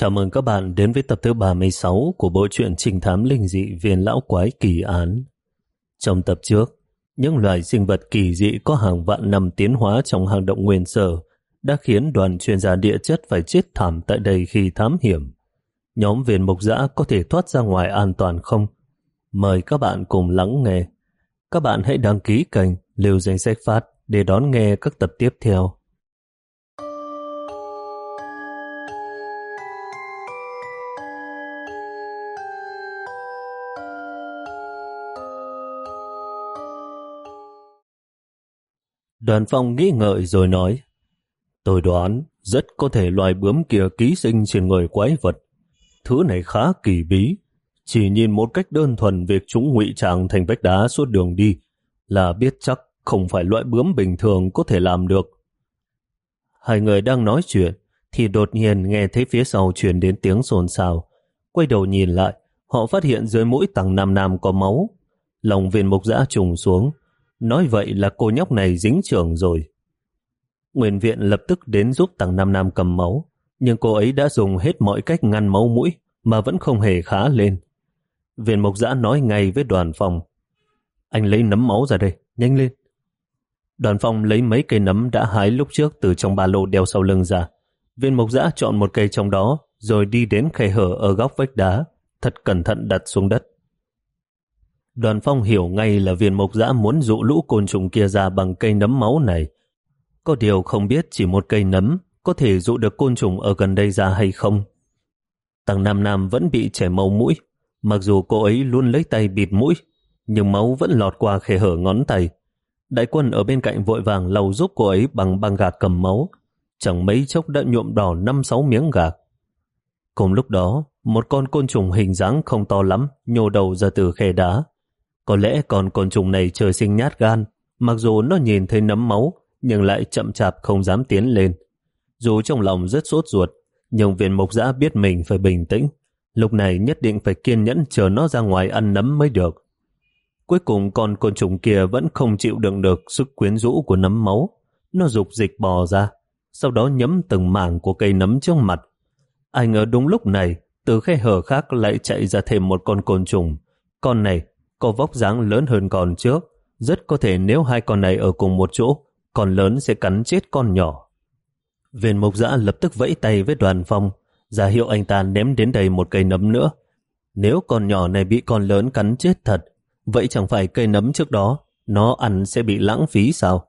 Chào mừng các bạn đến với tập thứ 36 của bộ truyện trình thám linh dị viên lão quái kỳ án. Trong tập trước, những loài sinh vật kỳ dị có hàng vạn năm tiến hóa trong hang động nguyên sở đã khiến đoàn chuyên gia địa chất phải chết thảm tại đây khi thám hiểm. Nhóm viên mục giã có thể thoát ra ngoài an toàn không? Mời các bạn cùng lắng nghe. Các bạn hãy đăng ký kênh Lưu Danh Sách Phát để đón nghe các tập tiếp theo. Đoàn phong nghĩ ngợi rồi nói Tôi đoán rất có thể loài bướm kia ký sinh trên người quái vật. Thứ này khá kỳ bí. Chỉ nhìn một cách đơn thuần việc chúng ngụy trang thành vách đá suốt đường đi là biết chắc không phải loại bướm bình thường có thể làm được. Hai người đang nói chuyện thì đột nhiên nghe thấy phía sau truyền đến tiếng xôn xao. Quay đầu nhìn lại, họ phát hiện dưới mũi tầng nam nam có máu. Lòng viên mục giã trùng xuống, Nói vậy là cô nhóc này dính trưởng rồi. Nguyên viện lập tức đến giúp tàng Nam Nam cầm máu, nhưng cô ấy đã dùng hết mọi cách ngăn máu mũi mà vẫn không hề khá lên. Viện Mộc Giã nói ngay với đoàn phòng. Anh lấy nấm máu ra đây, nhanh lên. Đoàn phòng lấy mấy cây nấm đã hái lúc trước từ trong ba lô đeo sau lưng ra. Viên Mộc Giã chọn một cây trong đó rồi đi đến khe hở ở góc vách đá, thật cẩn thận đặt xuống đất. Đoàn phong hiểu ngay là viên mộc dã muốn dụ lũ côn trùng kia ra bằng cây nấm máu này. Có điều không biết chỉ một cây nấm có thể dụ được côn trùng ở gần đây ra hay không. Tăng Nam Nam vẫn bị chảy máu mũi, mặc dù cô ấy luôn lấy tay bịt mũi, nhưng máu vẫn lọt qua khe hở ngón tay. Đại quân ở bên cạnh vội vàng lau giúp cô ấy bằng băng gạc cầm máu, chẳng mấy chốc đã nhuộm đỏ năm sáu miếng gạc. Cùng lúc đó, một con côn trùng hình dáng không to lắm nhô đầu ra từ khe đá, có lẽ con côn trùng này trời sinh nhát gan, mặc dù nó nhìn thấy nấm máu, nhưng lại chậm chạp không dám tiến lên. Dù trong lòng rất sốt ruột, nhưng viên mộc giã biết mình phải bình tĩnh. Lúc này nhất định phải kiên nhẫn chờ nó ra ngoài ăn nấm mới được. Cuối cùng con côn trùng kia vẫn không chịu đựng được sức quyến rũ của nấm máu. Nó dục dịch bò ra, sau đó nhấm từng mảng của cây nấm trước mặt. Ai ngờ đúng lúc này, từ khe hở khác lại chạy ra thêm một con côn trùng. Con này có vóc dáng lớn hơn con trước. Rất có thể nếu hai con này ở cùng một chỗ, con lớn sẽ cắn chết con nhỏ. Viên mục giã lập tức vẫy tay với đoàn phong, ra hiệu anh ta ném đến đây một cây nấm nữa. Nếu con nhỏ này bị con lớn cắn chết thật, vậy chẳng phải cây nấm trước đó, nó ăn sẽ bị lãng phí sao?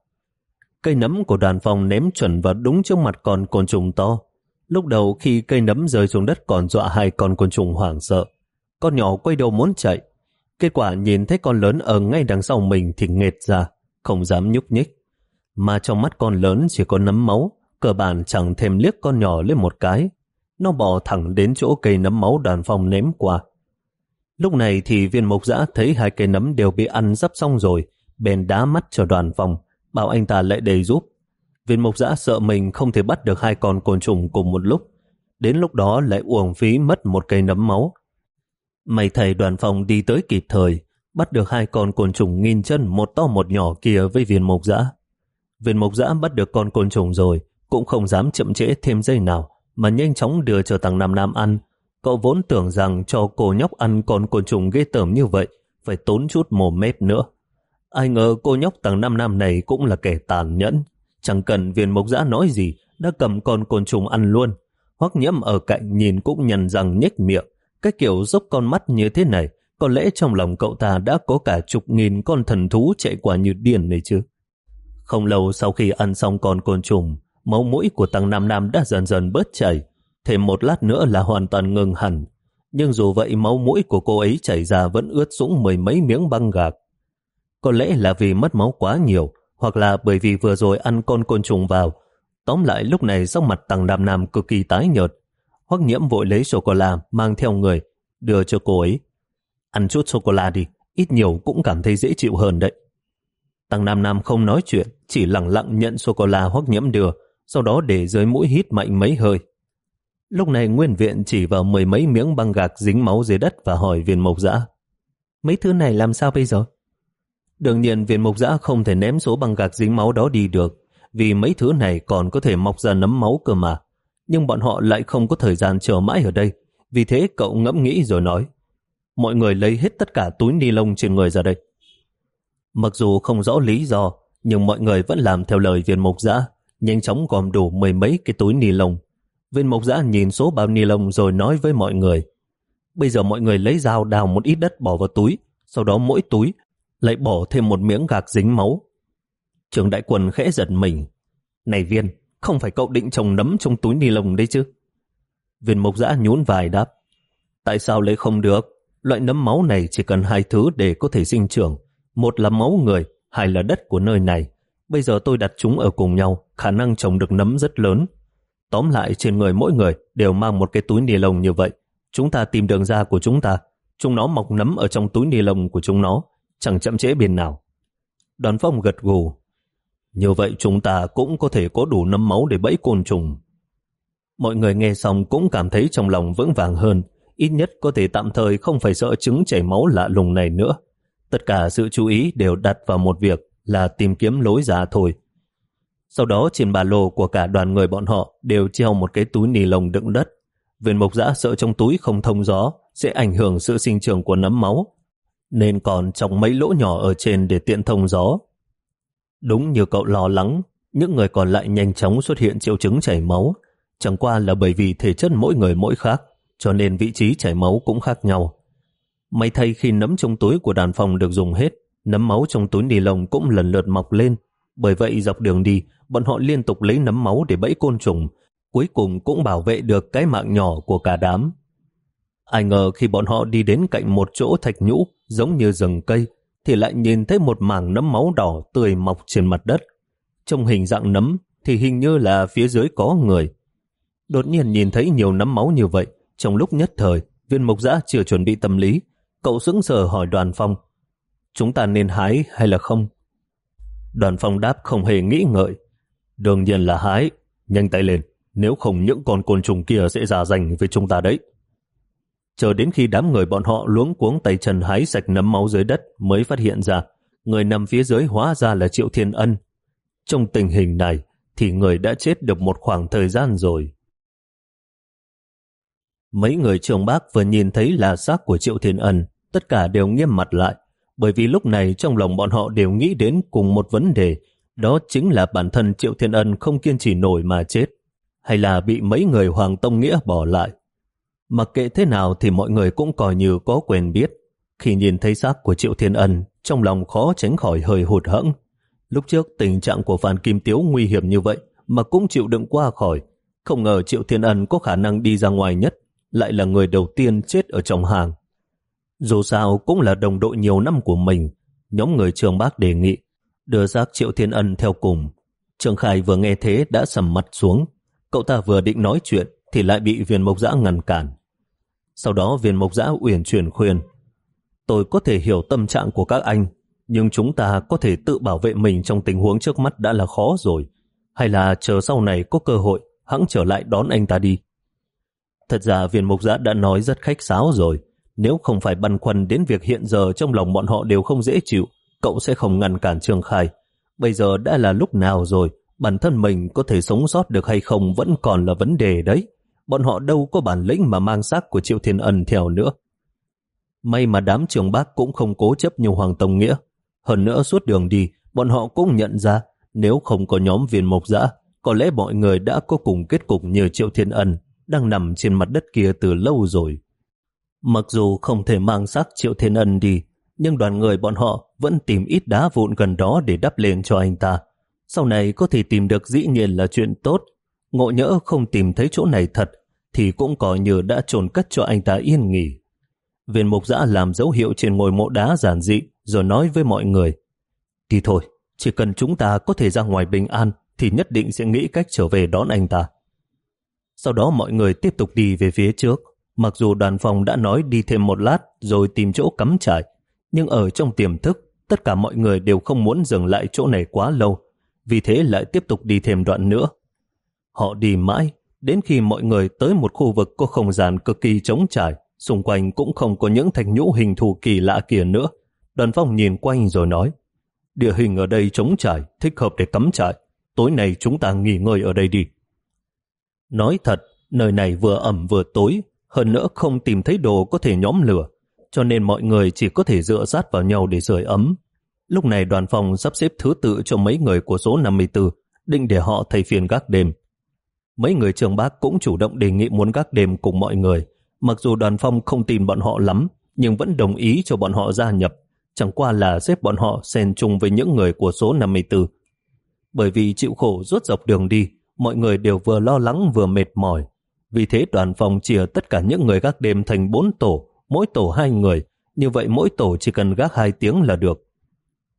Cây nấm của đoàn phong ném chuẩn vào đúng trước mặt con côn trùng to. Lúc đầu khi cây nấm rơi xuống đất còn dọa hai con côn trùng hoảng sợ. Con nhỏ quay đầu muốn chạy, Kết quả nhìn thấy con lớn ở ngay đằng sau mình thì nghệt ra, không dám nhúc nhích. Mà trong mắt con lớn chỉ có nấm máu, cơ bản chẳng thêm liếc con nhỏ lên một cái. Nó bò thẳng đến chỗ cây nấm máu đoàn phong ném qua. Lúc này thì viên mộc dã thấy hai cây nấm đều bị ăn dắp xong rồi, bèn đá mắt cho đoàn phòng, bảo anh ta lại đầy giúp. Viên mộc dã sợ mình không thể bắt được hai con côn trùng cùng một lúc. Đến lúc đó lại uổng phí mất một cây nấm máu, May thầy đoàn phòng đi tới kịp thời, bắt được hai con côn trùng nghìn chân một to một nhỏ kia với viên mộc dã. Viên mộc dã bắt được con côn trùng rồi, cũng không dám chậm trễ thêm giây nào, mà nhanh chóng đưa cho thằng Nam Nam ăn. Cậu vốn tưởng rằng cho cô nhóc ăn con côn trùng ghê tởm như vậy, phải tốn chút mồm mép nữa. Ai ngờ cô nhóc thằng Nam Nam này cũng là kẻ tàn nhẫn. Chẳng cần viên mộc dã nói gì, đã cầm con côn trùng ăn luôn. Hoắc nhiễm ở cạnh nhìn cũng nhằn răng nhếch miệng, cái kiểu dốc con mắt như thế này, có lẽ trong lòng cậu ta đã có cả chục nghìn con thần thú chạy qua như điên này chứ. Không lâu sau khi ăn xong con côn trùng, máu mũi của tăng Nam Nam đã dần dần bớt chảy, thêm một lát nữa là hoàn toàn ngừng hẳn. Nhưng dù vậy máu mũi của cô ấy chảy ra vẫn ướt sũng mười mấy miếng băng gạc. Có lẽ là vì mất máu quá nhiều, hoặc là bởi vì vừa rồi ăn con côn trùng vào. Tóm lại lúc này sắc mặt tăng Nam Nam cực kỳ tái nhợt, Hoắc nhiễm vội lấy sô-cô-la mang theo người, đưa cho cô ấy. Ăn chút sô-cô-la đi, ít nhiều cũng cảm thấy dễ chịu hơn đấy. Tăng Nam Nam không nói chuyện, chỉ lặng lặng nhận sô-cô-la Hoắc nhiễm đưa, sau đó để dưới mũi hít mạnh mấy hơi. Lúc này nguyên viện chỉ vào mười mấy miếng băng gạc dính máu dưới đất và hỏi viên mộc dã. Mấy thứ này làm sao bây giờ? Đương nhiên viên mộc dã không thể ném số băng gạc dính máu đó đi được, vì mấy thứ này còn có thể mọc ra nấm máu cơ mà nhưng bọn họ lại không có thời gian chờ mãi ở đây. Vì thế cậu ngẫm nghĩ rồi nói, mọi người lấy hết tất cả túi ni lông trên người ra đây. Mặc dù không rõ lý do, nhưng mọi người vẫn làm theo lời viên mục giã, nhanh chóng gom đủ mười mấy cái túi ni lông. Viên mục giã nhìn số bao ni lông rồi nói với mọi người, bây giờ mọi người lấy dao đào một ít đất bỏ vào túi, sau đó mỗi túi lại bỏ thêm một miếng gạc dính máu. Trường đại quân khẽ giật mình. Này viên, không phải cậu định trồng nấm trong túi ni lông đấy chứ? Viên mộc giã nhún vài đáp. Tại sao lấy không được? Loại nấm máu này chỉ cần hai thứ để có thể sinh trưởng. Một là máu người, hai là đất của nơi này. Bây giờ tôi đặt chúng ở cùng nhau, khả năng trồng được nấm rất lớn. Tóm lại trên người mỗi người đều mang một cái túi ni lông như vậy. Chúng ta tìm đường ra của chúng ta. Chúng nó mọc nấm ở trong túi ni lông của chúng nó, chẳng chậm trễ biển nào. Đoàn phong gật gù. Như vậy chúng ta cũng có thể có đủ nấm máu để bẫy côn trùng. Mọi người nghe xong cũng cảm thấy trong lòng vững vàng hơn, ít nhất có thể tạm thời không phải sợ trứng chảy máu lạ lùng này nữa. Tất cả sự chú ý đều đặt vào một việc là tìm kiếm lối ra thôi. Sau đó trên ba lô của cả đoàn người bọn họ đều treo một cái túi nì lồng đựng đất. Viên mộc giã sợ trong túi không thông gió sẽ ảnh hưởng sự sinh trưởng của nấm máu, nên còn trong mấy lỗ nhỏ ở trên để tiện thông gió. Đúng như cậu lo lắng, những người còn lại nhanh chóng xuất hiện triệu chứng chảy máu, chẳng qua là bởi vì thể chất mỗi người mỗi khác, cho nên vị trí chảy máu cũng khác nhau. May thay khi nấm trong túi của đàn phòng được dùng hết, nấm máu trong túi nì lông cũng lần lượt mọc lên. Bởi vậy dọc đường đi, bọn họ liên tục lấy nấm máu để bẫy côn trùng, cuối cùng cũng bảo vệ được cái mạng nhỏ của cả đám. Ai ngờ khi bọn họ đi đến cạnh một chỗ thạch nhũ giống như rừng cây, thì lại nhìn thấy một mảng nấm máu đỏ tươi mọc trên mặt đất. Trong hình dạng nấm thì hình như là phía dưới có người. Đột nhiên nhìn thấy nhiều nấm máu như vậy, trong lúc nhất thời, viên mộc giã chưa chuẩn bị tâm lý, cậu sững sờ hỏi đoàn phong, chúng ta nên hái hay là không? Đoàn phong đáp không hề nghĩ ngợi, đương nhiên là hái, nhanh tay lên, nếu không những con côn trùng kia sẽ giả danh với chúng ta đấy. Chờ đến khi đám người bọn họ luống cuống tay chân hái sạch nấm máu dưới đất mới phát hiện ra người nằm phía dưới hóa ra là Triệu Thiên Ân. Trong tình hình này thì người đã chết được một khoảng thời gian rồi. Mấy người trường bác vừa nhìn thấy là xác của Triệu Thiên Ân, tất cả đều nghiêm mặt lại, bởi vì lúc này trong lòng bọn họ đều nghĩ đến cùng một vấn đề, đó chính là bản thân Triệu Thiên Ân không kiên trì nổi mà chết, hay là bị mấy người Hoàng Tông Nghĩa bỏ lại. Mặc kệ thế nào thì mọi người cũng coi như có quyền biết. Khi nhìn thấy xác của Triệu Thiên Ân, trong lòng khó tránh khỏi hơi hụt hẫng. Lúc trước tình trạng của Phan Kim Tiếu nguy hiểm như vậy mà cũng chịu đựng qua khỏi. Không ngờ Triệu Thiên Ân có khả năng đi ra ngoài nhất, lại là người đầu tiên chết ở trong hàng. Dù sao cũng là đồng đội nhiều năm của mình, nhóm người trường bác đề nghị đưa xác Triệu Thiên Ân theo cùng. Trường Khai vừa nghe thế đã sầm mặt xuống. Cậu ta vừa định nói chuyện thì lại bị viên mộc giã ngăn cản. Sau đó viên mộc giã uyển chuyển khuyên Tôi có thể hiểu tâm trạng của các anh, nhưng chúng ta có thể tự bảo vệ mình trong tình huống trước mắt đã là khó rồi. Hay là chờ sau này có cơ hội, hãng trở lại đón anh ta đi. Thật ra viên mục giã đã nói rất khách sáo rồi. Nếu không phải băn khoăn đến việc hiện giờ trong lòng bọn họ đều không dễ chịu, cậu sẽ không ngăn cản Trường Khai. Bây giờ đã là lúc nào rồi, bản thân mình có thể sống sót được hay không vẫn còn là vấn đề đấy bọn họ đâu có bản lĩnh mà mang xác của Triệu Thiên Ân theo nữa. May mà đám trường bác cũng không cố chấp như Hoàng Tông Nghĩa. Hơn nữa suốt đường đi, bọn họ cũng nhận ra nếu không có nhóm viên mộc dã, có lẽ mọi người đã có cùng kết cục như Triệu Thiên Ân đang nằm trên mặt đất kia từ lâu rồi. Mặc dù không thể mang xác Triệu Thiên Ân đi, nhưng đoàn người bọn họ vẫn tìm ít đá vụn gần đó để đắp lên cho anh ta. Sau này có thể tìm được dĩ nhiên là chuyện tốt. Ngộ nhỡ không tìm thấy chỗ này thật thì cũng có như đã trồn cất cho anh ta yên nghỉ. Viên mục giã làm dấu hiệu trên ngôi mộ đá giản dị rồi nói với mọi người Đi thôi, chỉ cần chúng ta có thể ra ngoài bình an thì nhất định sẽ nghĩ cách trở về đón anh ta. Sau đó mọi người tiếp tục đi về phía trước. Mặc dù đoàn phòng đã nói đi thêm một lát rồi tìm chỗ cắm trại, nhưng ở trong tiềm thức, tất cả mọi người đều không muốn dừng lại chỗ này quá lâu, vì thế lại tiếp tục đi thêm đoạn nữa. Họ đi mãi, Đến khi mọi người tới một khu vực có không gian cực kỳ trống trải, xung quanh cũng không có những thạch nhũ hình thù kỳ lạ kia nữa. Đoàn phong nhìn quanh rồi nói, địa hình ở đây trống trải, thích hợp để cắm trại. Tối nay chúng ta nghỉ ngơi ở đây đi. Nói thật, nơi này vừa ẩm vừa tối, hơn nữa không tìm thấy đồ có thể nhóm lửa, cho nên mọi người chỉ có thể dựa sát vào nhau để sưởi ấm. Lúc này đoàn phòng sắp xếp thứ tự cho mấy người của số 54, định để họ thay phiên gác đêm. Mấy người trường bác cũng chủ động đề nghị muốn gác đêm cùng mọi người, mặc dù đoàn phong không tin bọn họ lắm, nhưng vẫn đồng ý cho bọn họ gia nhập, chẳng qua là xếp bọn họ xen chung với những người của số 54. Bởi vì chịu khổ rốt dọc đường đi, mọi người đều vừa lo lắng vừa mệt mỏi. Vì thế đoàn phòng chia tất cả những người gác đêm thành bốn tổ, mỗi tổ hai người, như vậy mỗi tổ chỉ cần gác hai tiếng là được.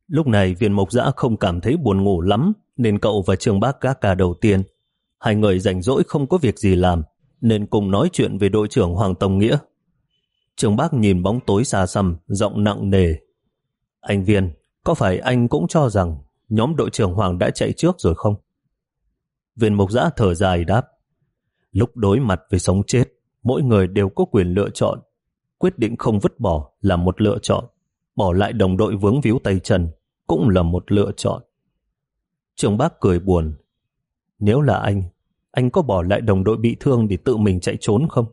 Lúc này viên mộc dã không cảm thấy buồn ngủ lắm, nên cậu và trường bác gác ca đầu tiên. Hai người rảnh rỗi không có việc gì làm, nên cùng nói chuyện về đội trưởng Hoàng Tông Nghĩa. Trường bác nhìn bóng tối xa xăm, giọng nặng nề. Anh Viên, có phải anh cũng cho rằng nhóm đội trưởng Hoàng đã chạy trước rồi không? Viên mục giã thở dài đáp. Lúc đối mặt với sống chết, mỗi người đều có quyền lựa chọn. Quyết định không vứt bỏ là một lựa chọn. Bỏ lại đồng đội vướng víu tay chân cũng là một lựa chọn. Trường bác cười buồn. Nếu là anh, anh có bỏ lại đồng đội bị thương để tự mình chạy trốn không?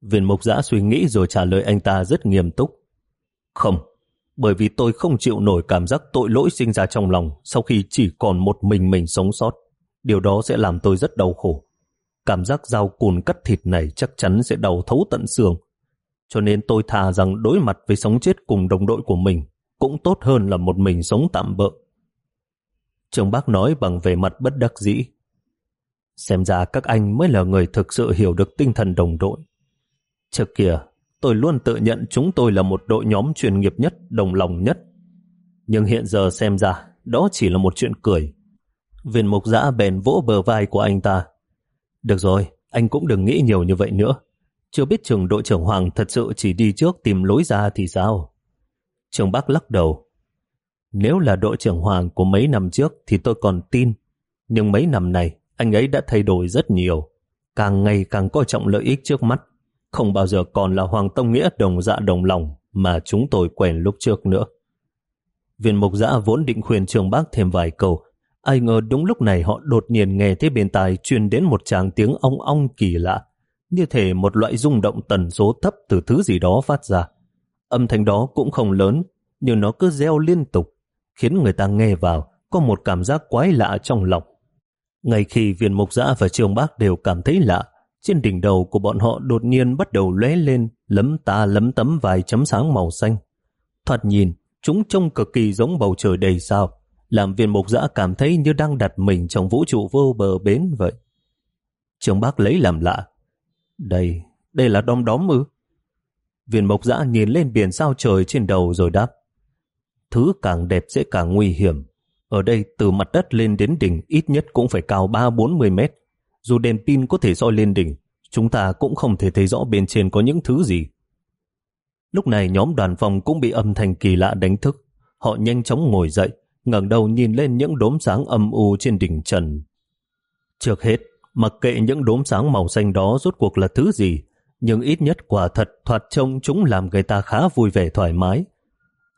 Viên mục giã suy nghĩ rồi trả lời anh ta rất nghiêm túc. Không, bởi vì tôi không chịu nổi cảm giác tội lỗi sinh ra trong lòng sau khi chỉ còn một mình mình sống sót. Điều đó sẽ làm tôi rất đau khổ. Cảm giác dao cùn cắt thịt này chắc chắn sẽ đau thấu tận xương. Cho nên tôi thà rằng đối mặt với sống chết cùng đồng đội của mình cũng tốt hơn là một mình sống tạm bợ. Trường bác nói bằng vẻ mặt bất đắc dĩ. Xem ra các anh mới là người thực sự hiểu được tinh thần đồng đội. Trước kia, tôi luôn tự nhận chúng tôi là một đội nhóm chuyên nghiệp nhất, đồng lòng nhất. Nhưng hiện giờ xem ra, đó chỉ là một chuyện cười. Viên mục giã bèn vỗ bờ vai của anh ta. Được rồi, anh cũng đừng nghĩ nhiều như vậy nữa. Chưa biết trường đội trưởng Hoàng thật sự chỉ đi trước tìm lối ra thì sao? Trường Bắc lắc đầu. Nếu là đội trưởng Hoàng của mấy năm trước thì tôi còn tin. Nhưng mấy năm này, anh ấy đã thay đổi rất nhiều. Càng ngày càng coi trọng lợi ích trước mắt. Không bao giờ còn là Hoàng Tông Nghĩa đồng dạ đồng lòng mà chúng tôi quen lúc trước nữa. Viên mục giã vốn định khuyên trường bác thêm vài câu, ai ngờ đúng lúc này họ đột nhiên nghe thấy bên tai truyền đến một tràng tiếng ong ong kỳ lạ, như thể một loại rung động tần số thấp từ thứ gì đó phát ra. Âm thanh đó cũng không lớn, nhưng nó cứ reo liên tục, khiến người ta nghe vào có một cảm giác quái lạ trong lòng. Ngay khi viên mục giã và trường bác đều cảm thấy lạ, trên đỉnh đầu của bọn họ đột nhiên bắt đầu lóe lên lấm ta lấm tấm vài chấm sáng màu xanh. Thoạt nhìn, chúng trông cực kỳ giống bầu trời đầy sao, làm viên mục giã cảm thấy như đang đặt mình trong vũ trụ vô bờ bến vậy. Trường bác lấy làm lạ. Đây, đây là đom đóm ư? Viên mộc Giã nhìn lên biển sao trời trên đầu rồi đáp. Thứ càng đẹp sẽ càng nguy hiểm. Ở đây từ mặt đất lên đến đỉnh ít nhất cũng phải cao 3-40 mét. Dù đèn pin có thể soi lên đỉnh, chúng ta cũng không thể thấy rõ bên trên có những thứ gì. Lúc này nhóm đoàn phòng cũng bị âm thanh kỳ lạ đánh thức. Họ nhanh chóng ngồi dậy, ngẩng đầu nhìn lên những đốm sáng âm u trên đỉnh trần. Trước hết, mặc kệ những đốm sáng màu xanh đó rốt cuộc là thứ gì, nhưng ít nhất quả thật thoạt trông chúng làm người ta khá vui vẻ thoải mái.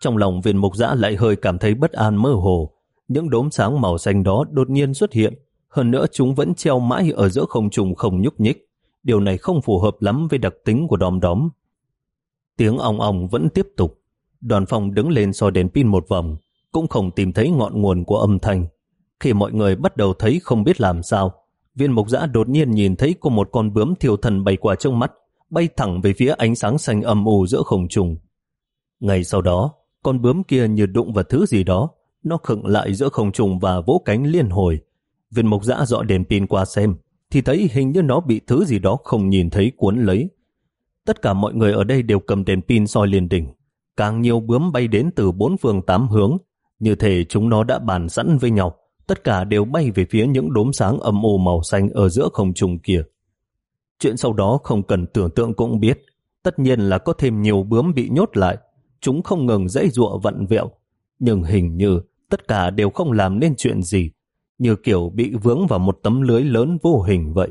Trong lòng viên mục giã lại hơi cảm thấy bất an mơ hồ. Những đốm sáng màu xanh đó đột nhiên xuất hiện, hơn nữa chúng vẫn treo mãi ở giữa không trùng không nhúc nhích. Điều này không phù hợp lắm với đặc tính của đom đóm. Tiếng ong ong vẫn tiếp tục. Đoàn phòng đứng lên soi đèn pin một vòng, cũng không tìm thấy ngọn nguồn của âm thanh. Khi mọi người bắt đầu thấy không biết làm sao, viên mục giã đột nhiên nhìn thấy có một con bướm thiêu thần bay qua trong mắt, bay thẳng về phía ánh sáng xanh âm u giữa không trung. ngày sau đó, con bướm kia như đụng vào thứ gì đó, nó khựng lại giữa không trung và vỗ cánh liên hồi. Viên mộc dã dọ đèn pin qua xem, thì thấy hình như nó bị thứ gì đó không nhìn thấy cuốn lấy. Tất cả mọi người ở đây đều cầm đèn pin soi liền đỉnh. Càng nhiều bướm bay đến từ bốn phương tám hướng, như thể chúng nó đã bàn sẵn với nhau, tất cả đều bay về phía những đốm sáng âm u màu xanh ở giữa không trung kia. Chuyện sau đó không cần tưởng tượng cũng biết. Tất nhiên là có thêm nhiều bướm bị nhốt lại. Chúng không ngừng dãy dụa vận vẹo. Nhưng hình như tất cả đều không làm nên chuyện gì. Như kiểu bị vướng vào một tấm lưới lớn vô hình vậy.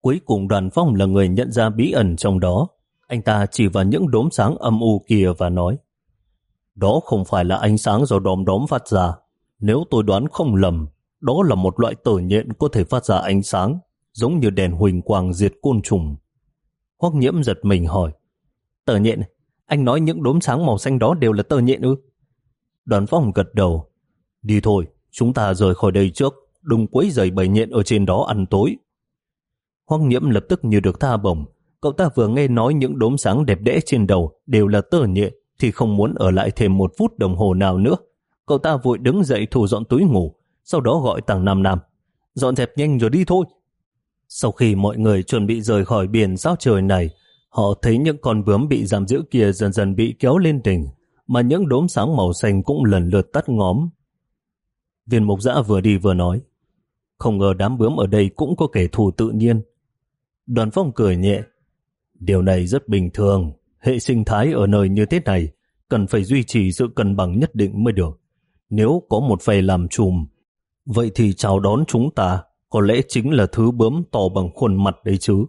Cuối cùng đoàn phong là người nhận ra bí ẩn trong đó. Anh ta chỉ vào những đốm sáng âm u kia và nói Đó không phải là ánh sáng do đom đóm phát ra. Nếu tôi đoán không lầm, đó là một loại tử nhện có thể phát ra ánh sáng, giống như đèn huỳnh quang diệt côn trùng. Hoắc nhiễm giật mình hỏi, tờ nhện, anh nói những đốm sáng màu xanh đó đều là tờ nhện ư? Đoàn phong gật đầu, đi thôi, chúng ta rời khỏi đây trước, đừng quấy rầy bầy nhện ở trên đó ăn tối. Hoang nhiễm lập tức như được tha bổng, cậu ta vừa nghe nói những đốm sáng đẹp đẽ trên đầu đều là tờ nhện thì không muốn ở lại thêm một phút đồng hồ nào nữa. Cậu ta vội đứng dậy thu dọn túi ngủ, sau đó gọi tàng Nam Nam. Dọn dẹp nhanh rồi đi thôi. Sau khi mọi người chuẩn bị rời khỏi biển sao trời này, họ thấy những con bướm bị giam giữ kia dần dần bị kéo lên đỉnh, mà những đốm sáng màu xanh cũng lần lượt tắt ngóm. Viên mục giã vừa đi vừa nói, không ngờ đám bướm ở đây cũng có kẻ thù tự nhiên. Đoàn phong cười nhẹ, điều này rất bình thường, hệ sinh thái ở nơi như thế này cần phải duy trì sự cân bằng nhất định mới được. Nếu có một phầy làm chùm, vậy thì chào đón chúng ta có lẽ chính là thứ bướm to bằng khuôn mặt đấy chứ.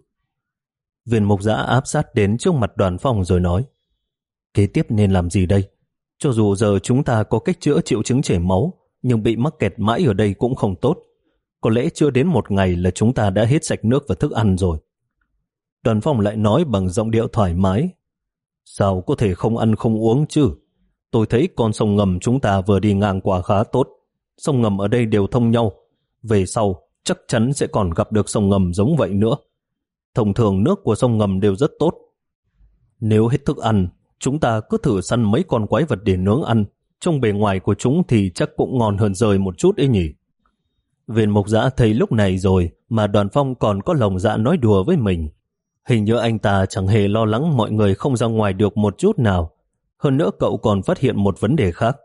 Viên mục giã áp sát đến trước mặt đoàn phong rồi nói Kế tiếp nên làm gì đây? Cho dù giờ chúng ta có cách chữa triệu chứng chảy máu nhưng bị mắc kẹt mãi ở đây cũng không tốt. Có lẽ chưa đến một ngày là chúng ta đã hết sạch nước và thức ăn rồi. Đoàn phong lại nói bằng giọng điệu thoải mái Sao có thể không ăn không uống chứ? Tôi thấy con sông ngầm chúng ta vừa đi ngang qua khá tốt. Sông ngầm ở đây đều thông nhau. Về sau, chắc chắn sẽ còn gặp được sông ngầm giống vậy nữa. Thông thường nước của sông ngầm đều rất tốt. Nếu hết thức ăn, chúng ta cứ thử săn mấy con quái vật để nướng ăn. Trong bề ngoài của chúng thì chắc cũng ngon hơn rời một chút ấy nhỉ. Viên mục giã thấy lúc này rồi mà đoàn phong còn có lòng dạ nói đùa với mình. Hình như anh ta chẳng hề lo lắng mọi người không ra ngoài được một chút nào. Hơn nữa cậu còn phát hiện một vấn đề khác.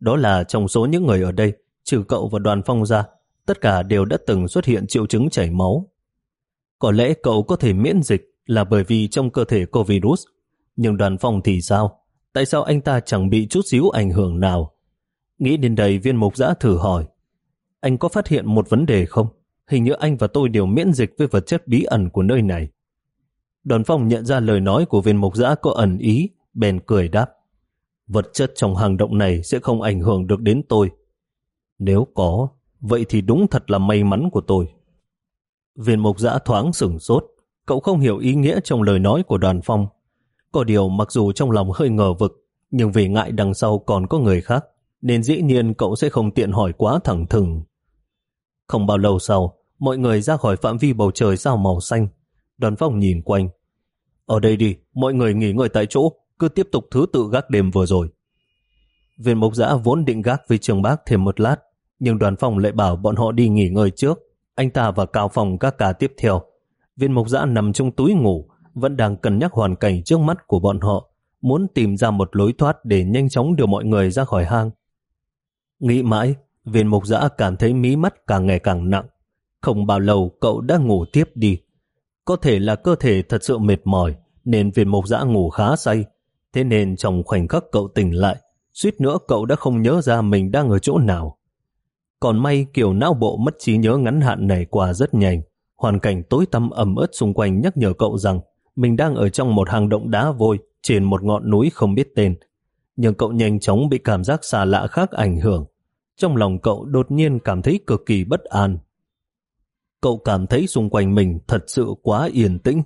Đó là trong số những người ở đây, trừ cậu và đoàn phong ra, tất cả đều đã từng xuất hiện triệu chứng chảy máu. Có lẽ cậu có thể miễn dịch là bởi vì trong cơ thể có virus. Nhưng đoàn phong thì sao? Tại sao anh ta chẳng bị chút xíu ảnh hưởng nào? Nghĩ đến đây viên mục giã thử hỏi. Anh có phát hiện một vấn đề không? Hình như anh và tôi đều miễn dịch với vật chất bí ẩn của nơi này. Đoàn phong nhận ra lời nói của viên mục giã có ẩn ý, bèn cười đáp. Vật chất trong hang động này sẽ không ảnh hưởng được đến tôi. Nếu có, vậy thì đúng thật là may mắn của tôi. Viên mục giã thoáng sửng sốt, cậu không hiểu ý nghĩa trong lời nói của đoàn phong. Có điều mặc dù trong lòng hơi ngờ vực, nhưng vì ngại đằng sau còn có người khác, nên dĩ nhiên cậu sẽ không tiện hỏi quá thẳng thừng. Không bao lâu sau, mọi người ra khỏi phạm vi bầu trời sao màu xanh, Đoàn phong nhìn quanh. Ở đây đi, mọi người nghỉ ngơi tại chỗ, cứ tiếp tục thứ tự gác đêm vừa rồi. Viên mộc giã vốn định gác với trường bác thêm một lát, nhưng đoàn phong lại bảo bọn họ đi nghỉ ngơi trước. Anh ta và Cao Phong các ca tiếp theo. Viên mộc giã nằm trong túi ngủ, vẫn đang cân nhắc hoàn cảnh trước mắt của bọn họ, muốn tìm ra một lối thoát để nhanh chóng đưa mọi người ra khỏi hang. Nghĩ mãi, viên mộc giã cảm thấy mí mắt càng ngày càng nặng. Không bao lâu cậu đã ngủ tiếp đi. Có thể là cơ thể thật sự mệt mỏi, nên viên mộc giã ngủ khá say. Thế nên trong khoảnh khắc cậu tỉnh lại, suýt nữa cậu đã không nhớ ra mình đang ở chỗ nào. Còn may kiểu não bộ mất trí nhớ ngắn hạn này qua rất nhanh. Hoàn cảnh tối tăm ẩm ướt xung quanh nhắc nhở cậu rằng mình đang ở trong một hang động đá vôi trên một ngọn núi không biết tên. Nhưng cậu nhanh chóng bị cảm giác xa lạ khác ảnh hưởng. Trong lòng cậu đột nhiên cảm thấy cực kỳ bất an. Cậu cảm thấy xung quanh mình thật sự quá yên tĩnh.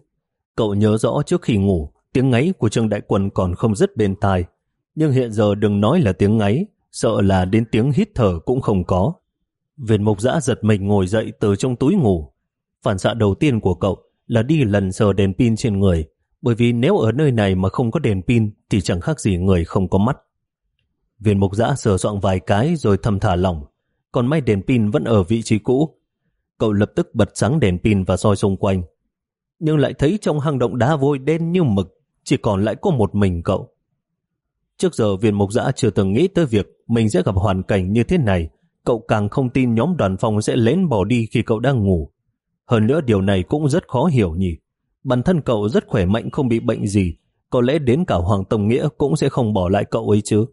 Cậu nhớ rõ trước khi ngủ, tiếng ngáy của Trương Đại Quân còn không dứt bên tai. Nhưng hiện giờ đừng nói là tiếng ngáy, sợ là đến tiếng hít thở cũng không có. Viên mục giã giật mình ngồi dậy từ trong túi ngủ. Phản xạ đầu tiên của cậu là đi lần sờ đèn pin trên người, bởi vì nếu ở nơi này mà không có đèn pin thì chẳng khác gì người không có mắt. Viên mục giã sờ soạn vài cái rồi thầm thả lỏng, còn may đèn pin vẫn ở vị trí cũ, Cậu lập tức bật sáng đèn pin và soi xung quanh. Nhưng lại thấy trong hang động đá vôi đen như mực, chỉ còn lại có một mình cậu. Trước giờ viên mục giã chưa từng nghĩ tới việc mình sẽ gặp hoàn cảnh như thế này, cậu càng không tin nhóm đoàn phòng sẽ lén bỏ đi khi cậu đang ngủ. Hơn nữa điều này cũng rất khó hiểu nhỉ. Bản thân cậu rất khỏe mạnh không bị bệnh gì, có lẽ đến cả Hoàng Tông Nghĩa cũng sẽ không bỏ lại cậu ấy chứ.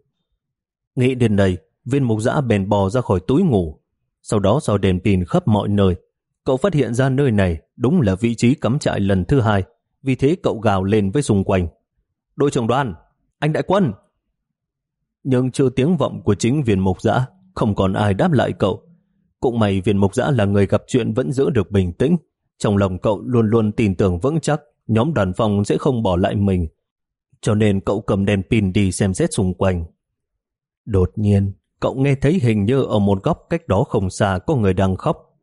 Nghĩ đến đây, viên mục giã bèn bò ra khỏi túi ngủ, sau đó dò đèn pin khắp mọi nơi. Cậu phát hiện ra nơi này đúng là vị trí cắm trại lần thứ hai, vì thế cậu gào lên với xung quanh. Đội trưởng đoàn, anh đại quân! Nhưng chưa tiếng vọng của chính viên mục giã, không còn ai đáp lại cậu. Cũng may viên mục giã là người gặp chuyện vẫn giữ được bình tĩnh. Trong lòng cậu luôn luôn tin tưởng vững chắc nhóm đoàn phòng sẽ không bỏ lại mình. Cho nên cậu cầm đèn pin đi xem xét xung quanh. Đột nhiên, cậu nghe thấy hình như ở một góc cách đó không xa có người đang khóc.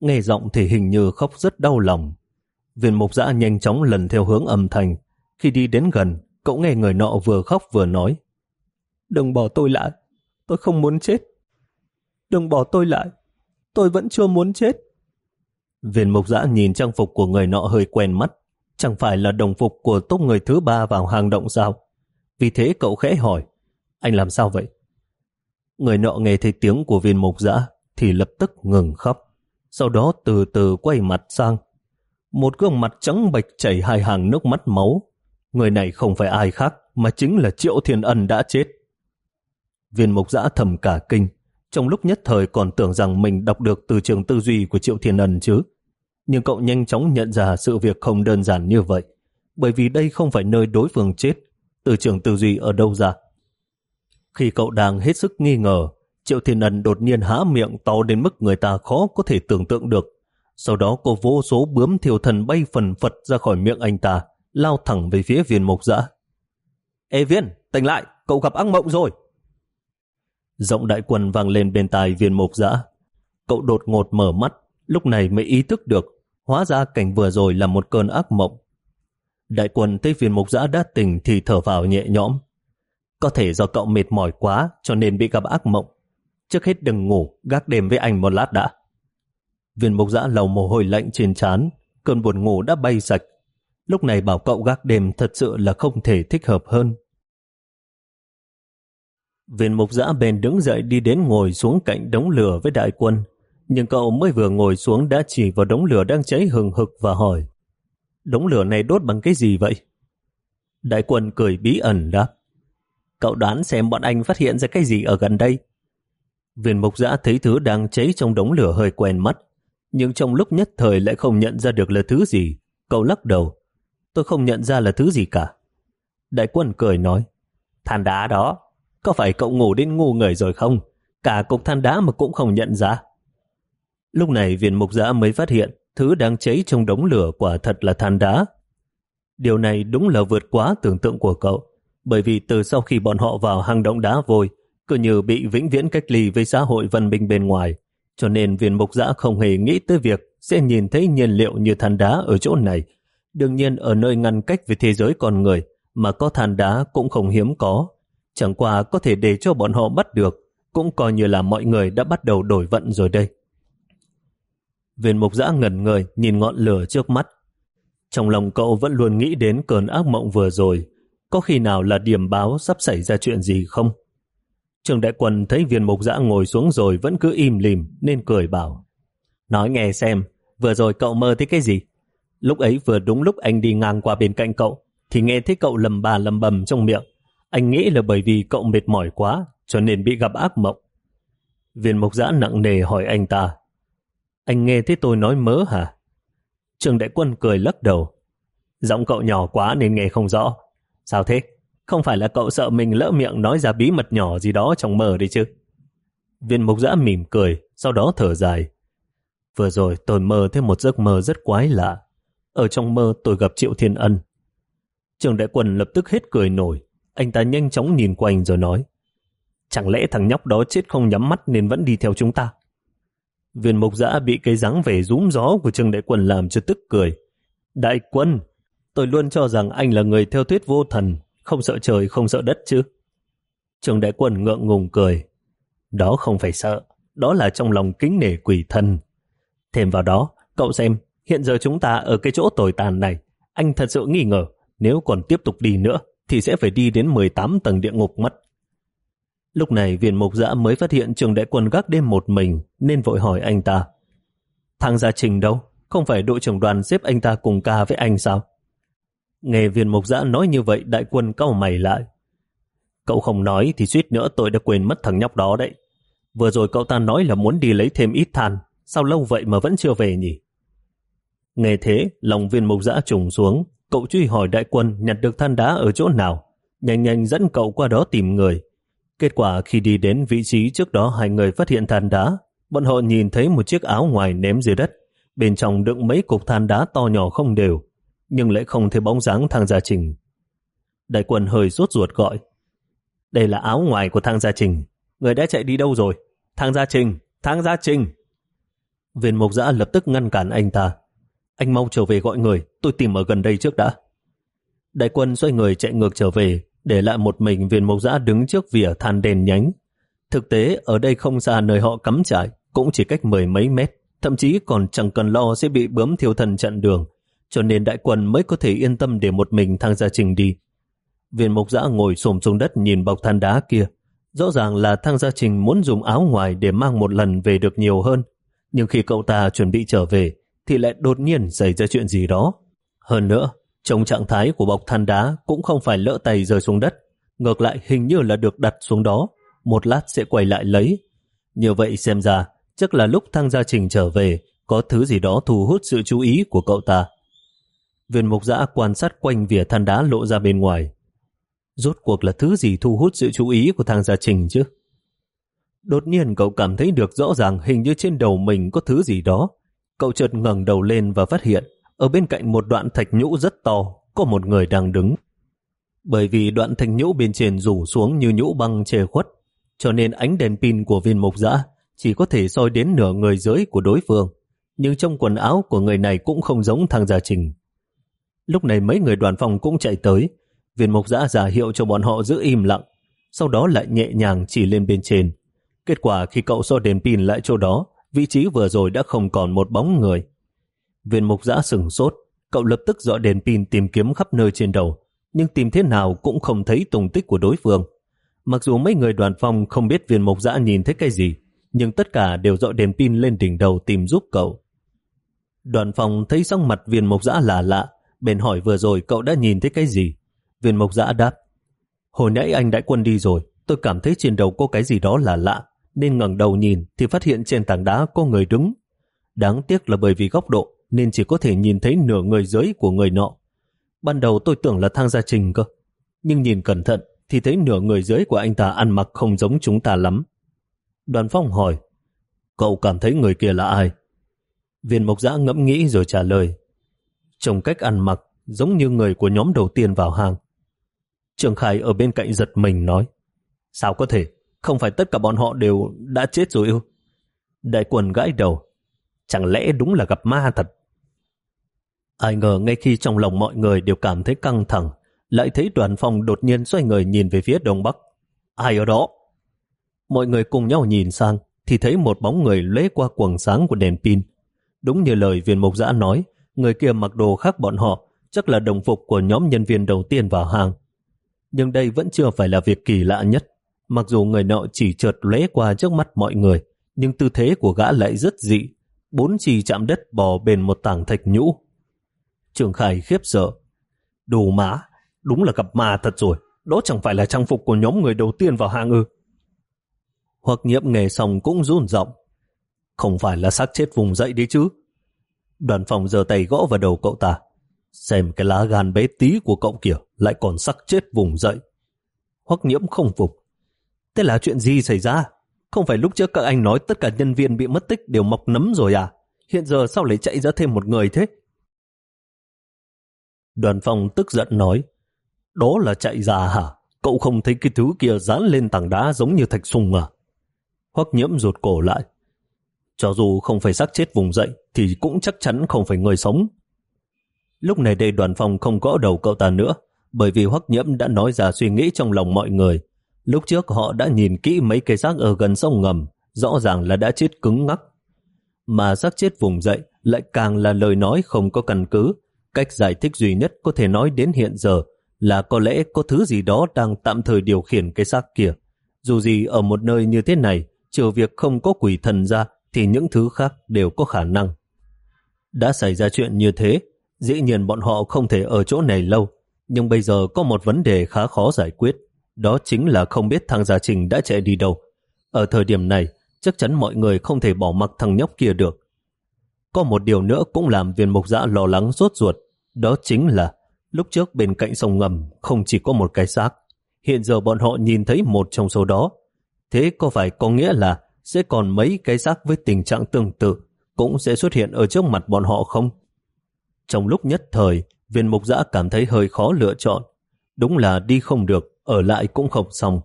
Nghe giọng thì hình như khóc rất đau lòng. Viên mục giã nhanh chóng lần theo hướng âm thanh. Khi đi đến gần, cậu nghe người nọ vừa khóc vừa nói. Đừng bỏ tôi lại, tôi không muốn chết. Đừng bỏ tôi lại, tôi vẫn chưa muốn chết. Viên mục giã nhìn trang phục của người nọ hơi quen mắt. Chẳng phải là đồng phục của tốt người thứ ba vào hang động sao? Vì thế cậu khẽ hỏi, anh làm sao vậy? Người nọ nghe thấy tiếng của viên mục giã thì lập tức ngừng khóc. Sau đó từ từ quay mặt sang. Một gương mặt trắng bệch chảy hai hàng nước mắt máu. Người này không phải ai khác mà chính là Triệu Thiên Ân đã chết. Viên mục giã thầm cả kinh. Trong lúc nhất thời còn tưởng rằng mình đọc được từ trường tư duy của Triệu Thiên Ân chứ. Nhưng cậu nhanh chóng nhận ra sự việc không đơn giản như vậy. Bởi vì đây không phải nơi đối phương chết. Từ trường tư duy ở đâu ra? Khi cậu đang hết sức nghi ngờ, Triệu Thiên Ân đột nhiên há miệng to đến mức người ta khó có thể tưởng tượng được. Sau đó cô vô số bướm thiêu thần bay phần phật ra khỏi miệng anh ta, lao thẳng về phía viên mộc dã. Ê viên, tỉnh lại, cậu gặp ác mộng rồi. Giọng đại quần vang lên bên tai viên mộc dã. Cậu đột ngột mở mắt, lúc này mới ý thức được, hóa ra cảnh vừa rồi là một cơn ác mộng. Đại quần thấy viên mộc dã đã tỉnh thì thở vào nhẹ nhõm. Có thể do cậu mệt mỏi quá cho nên bị gặp ác mộng. Trước hết đừng ngủ, gác đêm với anh một lát đã. Viên mục dã lầu mồ hôi lạnh trên trán, cơn buồn ngủ đã bay sạch. Lúc này bảo cậu gác đêm thật sự là không thể thích hợp hơn. Viên mục giã bèn đứng dậy đi đến ngồi xuống cạnh đống lửa với đại quân. Nhưng cậu mới vừa ngồi xuống đã chỉ vào đống lửa đang cháy hừng hực và hỏi Đống lửa này đốt bằng cái gì vậy? Đại quân cười bí ẩn đáp Cậu đoán xem bọn anh phát hiện ra cái gì ở gần đây. Viên mục giã thấy thứ đang cháy trong đống lửa hơi quen mắt, nhưng trong lúc nhất thời lại không nhận ra được là thứ gì. Cậu lắc đầu. Tôi không nhận ra là thứ gì cả. Đại quân cười nói, than đá đó, có phải cậu ngủ đến ngu người rồi không? Cả cục than đá mà cũng không nhận ra. Lúc này viên mục giã mới phát hiện thứ đang cháy trong đống lửa quả thật là than đá. Điều này đúng là vượt quá tưởng tượng của cậu bởi vì từ sau khi bọn họ vào hang động đá vôi, cứ như bị vĩnh viễn cách ly với xã hội văn minh bên ngoài, cho nên viên mục giã không hề nghĩ tới việc sẽ nhìn thấy nhiên liệu như than đá ở chỗ này. Đương nhiên ở nơi ngăn cách với thế giới con người mà có than đá cũng không hiếm có. Chẳng qua có thể để cho bọn họ bắt được, cũng coi như là mọi người đã bắt đầu đổi vận rồi đây. Viên mục giã ngẩn người nhìn ngọn lửa trước mắt. Trong lòng cậu vẫn luôn nghĩ đến cơn ác mộng vừa rồi, có khi nào là điểm báo sắp xảy ra chuyện gì không? Trường đại Quần thấy viên mục giã ngồi xuống rồi vẫn cứ im lìm nên cười bảo. Nói nghe xem, vừa rồi cậu mơ thấy cái gì? Lúc ấy vừa đúng lúc anh đi ngang qua bên cạnh cậu thì nghe thấy cậu lầm bà lầm bầm trong miệng. Anh nghĩ là bởi vì cậu mệt mỏi quá cho nên bị gặp ác mộng. Viên Mộc giã nặng nề hỏi anh ta. Anh nghe thấy tôi nói mớ hả? Trường đại quân cười lắc đầu. Giọng cậu nhỏ quá nên nghe không rõ. Sao thế? Không phải là cậu sợ mình lỡ miệng nói ra bí mật nhỏ gì đó trong mơ đi chứ? Viên Mộc giã mỉm cười, sau đó thở dài. Vừa rồi tôi mơ thấy một giấc mơ rất quái lạ. Ở trong mơ tôi gặp Triệu Thiên Ân. Trường đại quân lập tức hết cười nổi. Anh ta nhanh chóng nhìn quanh rồi nói. Chẳng lẽ thằng nhóc đó chết không nhắm mắt nên vẫn đi theo chúng ta? Viên mục giã bị cái dáng vẻ rúm gió của Trương Đại Quân làm cho tức cười. Đại quân, Tôi luôn cho rằng anh là người theo thuyết vô thần, không sợ trời, không sợ đất chứ. Trường đại quân ngượng ngùng cười. Đó không phải sợ, đó là trong lòng kính nể quỷ thần. Thêm vào đó, cậu xem, hiện giờ chúng ta ở cái chỗ tồi tàn này, anh thật sự nghi ngờ, nếu còn tiếp tục đi nữa, thì sẽ phải đi đến 18 tầng địa ngục mất. Lúc này viên mục dã mới phát hiện trường đại quân gác đêm một mình, nên vội hỏi anh ta. Thằng Gia Trình đâu? Không phải đội trưởng đoàn xếp anh ta cùng ca với anh sao? Nghe viên mục dã nói như vậy đại quân cau mày lại. Cậu không nói thì suýt nữa tôi đã quên mất thằng nhóc đó đấy. Vừa rồi cậu ta nói là muốn đi lấy thêm ít than, sao lâu vậy mà vẫn chưa về nhỉ? Nghe thế, lòng viên mục dã trùng xuống, cậu truy hỏi đại quân nhặt được than đá ở chỗ nào, nhanh nhanh dẫn cậu qua đó tìm người. Kết quả khi đi đến vị trí trước đó hai người phát hiện than đá, bọn họ nhìn thấy một chiếc áo ngoài ném dưới đất, bên trong đựng mấy cục than đá to nhỏ không đều, nhưng lại không thấy bóng dáng thang gia trình. Đại quân hơi rốt ruột gọi. Đây là áo ngoài của thang gia trình. Người đã chạy đi đâu rồi? Thang gia trình! Thang gia trình! Viên mộc giã lập tức ngăn cản anh ta. Anh mau trở về gọi người, tôi tìm ở gần đây trước đã. Đại quân xoay người chạy ngược trở về, để lại một mình viên mộc giã đứng trước vỉa than đèn nhánh. Thực tế, ở đây không xa nơi họ cắm trại, cũng chỉ cách mười mấy mét, thậm chí còn chẳng cần lo sẽ bị bướm thiêu thần chặn đường, cho nên đại quân mới có thể yên tâm để một mình thang gia trình đi. Viên mộc giã ngồi xổm xuống đất nhìn bọc than đá kia. Rõ ràng là thang gia trình muốn dùng áo ngoài để mang một lần về được nhiều hơn. Nhưng khi cậu ta chuẩn bị trở về, thì lại đột nhiên xảy ra chuyện gì đó. Hơn nữa, trong trạng thái của bọc than đá cũng không phải lỡ tay rơi xuống đất, ngược lại hình như là được đặt xuống đó, một lát sẽ quay lại lấy. Như vậy xem ra, chắc là lúc thang gia trình trở về, có thứ gì đó thu hút sự chú ý của cậu ta. Viên mục giã quan sát quanh vỉa than đá lộ ra bên ngoài. Rốt cuộc là thứ gì thu hút sự chú ý của thang gia trình chứ? Đột nhiên cậu cảm thấy được rõ ràng hình như trên đầu mình có thứ gì đó. Cậu chợt ngẩng đầu lên và phát hiện ở bên cạnh một đoạn thạch nhũ rất to có một người đang đứng. Bởi vì đoạn thạch nhũ bên trên rủ xuống như nhũ băng che khuất, cho nên ánh đèn pin của viên mục Dã chỉ có thể soi đến nửa người dưới của đối phương. Nhưng trong quần áo của người này cũng không giống thằng gia trình. Lúc này mấy người đoàn phòng cũng chạy tới, viên mục Dã giả hiệu cho bọn họ giữ im lặng, sau đó lại nhẹ nhàng chỉ lên bên trên. Kết quả khi cậu soi đèn pin lại chỗ đó, vị trí vừa rồi đã không còn một bóng người. Viên mục giã sừng sốt, cậu lập tức dọi đèn pin tìm kiếm khắp nơi trên đầu, nhưng tìm thế nào cũng không thấy tung tích của đối phương. Mặc dù mấy người đoàn phong không biết viên mục giã nhìn thấy cái gì, nhưng tất cả đều dọi đèn pin lên đỉnh đầu tìm giúp cậu. Đoàn phòng thấy sắc mặt viên Mộc giã lạ lạ, bèn hỏi vừa rồi cậu đã nhìn thấy cái gì. Viên Mộc giã đáp, hồi nãy anh đại quân đi rồi, tôi cảm thấy trên đầu có cái gì đó là lạ, nên ngẩng đầu nhìn thì phát hiện trên tảng đá có người đứng. Đáng tiếc là bởi vì góc độ nên chỉ có thể nhìn thấy nửa người dưới của người nọ. Ban đầu tôi tưởng là thang gia trình cơ, nhưng nhìn cẩn thận thì thấy nửa người dưới của anh ta ăn mặc không giống chúng ta lắm. Đoàn phong hỏi, cậu cảm thấy người kia là ai? Viên mộc giã ngẫm nghĩ rồi trả lời, trông cách ăn mặc giống như người của nhóm đầu tiên vào hàng. Trường Khai ở bên cạnh giật mình nói, sao có thể, không phải tất cả bọn họ đều đã chết rồi ư? Đại quần gãi đầu, chẳng lẽ đúng là gặp ma thật? Ai ngờ ngay khi trong lòng mọi người đều cảm thấy căng thẳng, lại thấy đoàn phòng đột nhiên xoay người nhìn về phía đông bắc. Ai ở đó? Mọi người cùng nhau nhìn sang, thì thấy một bóng người lế qua quầng sáng của đèn pin. Đúng như lời viên mục giã nói, người kia mặc đồ khác bọn họ, chắc là đồng phục của nhóm nhân viên đầu tiên vào hàng. Nhưng đây vẫn chưa phải là việc kỳ lạ nhất. Mặc dù người nọ chỉ trượt lóe qua trước mắt mọi người, nhưng tư thế của gã lại rất dị. Bốn chỉ chạm đất bò bền một tảng thạch nhũ. Trường Khải khiếp sợ. Đồ má, đúng là gặp ma thật rồi. Đó chẳng phải là trang phục của nhóm người đầu tiên vào hang ư. Hoặc nhiễm nghề xong cũng run giọng Không phải là xác chết vùng dậy đấy chứ. Đoàn phòng giơ tay gõ vào đầu cậu ta. Xem cái lá gan bé tí của cậu kìa lại còn sắc chết vùng dậy. Hoặc nhiễm không phục. Thế là chuyện gì xảy ra? Không phải lúc trước các anh nói tất cả nhân viên bị mất tích đều mọc nấm rồi à? Hiện giờ sao lại chạy ra thêm một người thế? Đoàn phòng tức giận nói, Đó là chạy ra hả? Cậu không thấy cái thứ kia dán lên tảng đá giống như thạch sùng à? Hoắc nhiễm rụt cổ lại. Cho dù không phải xác chết vùng dậy thì cũng chắc chắn không phải người sống. Lúc này đây đoàn phòng không gõ đầu cậu ta nữa, bởi vì Hoắc nhiễm đã nói ra suy nghĩ trong lòng mọi người. Lúc trước họ đã nhìn kỹ mấy cây xác ở gần sông ngầm rõ ràng là đã chết cứng ngắc. Mà xác chết vùng dậy lại càng là lời nói không có căn cứ. Cách giải thích duy nhất có thể nói đến hiện giờ là có lẽ có thứ gì đó đang tạm thời điều khiển cái xác kia. Dù gì ở một nơi như thế này, trừ việc không có quỷ thần ra thì những thứ khác đều có khả năng. Đã xảy ra chuyện như thế, dĩ nhiên bọn họ không thể ở chỗ này lâu, nhưng bây giờ có một vấn đề khá khó giải quyết, đó chính là không biết thằng Gia Trình đã chạy đi đâu. Ở thời điểm này, chắc chắn mọi người không thể bỏ mặc thằng nhóc kia được. Có một điều nữa cũng làm viên mục dã lo lắng rốt ruột, đó chính là lúc trước bên cạnh sông ngầm không chỉ có một cái xác, hiện giờ bọn họ nhìn thấy một trong số đó. Thế có phải có nghĩa là sẽ còn mấy cái xác với tình trạng tương tự cũng sẽ xuất hiện ở trước mặt bọn họ không? Trong lúc nhất thời, viên mục dã cảm thấy hơi khó lựa chọn. Đúng là đi không được, ở lại cũng không xong.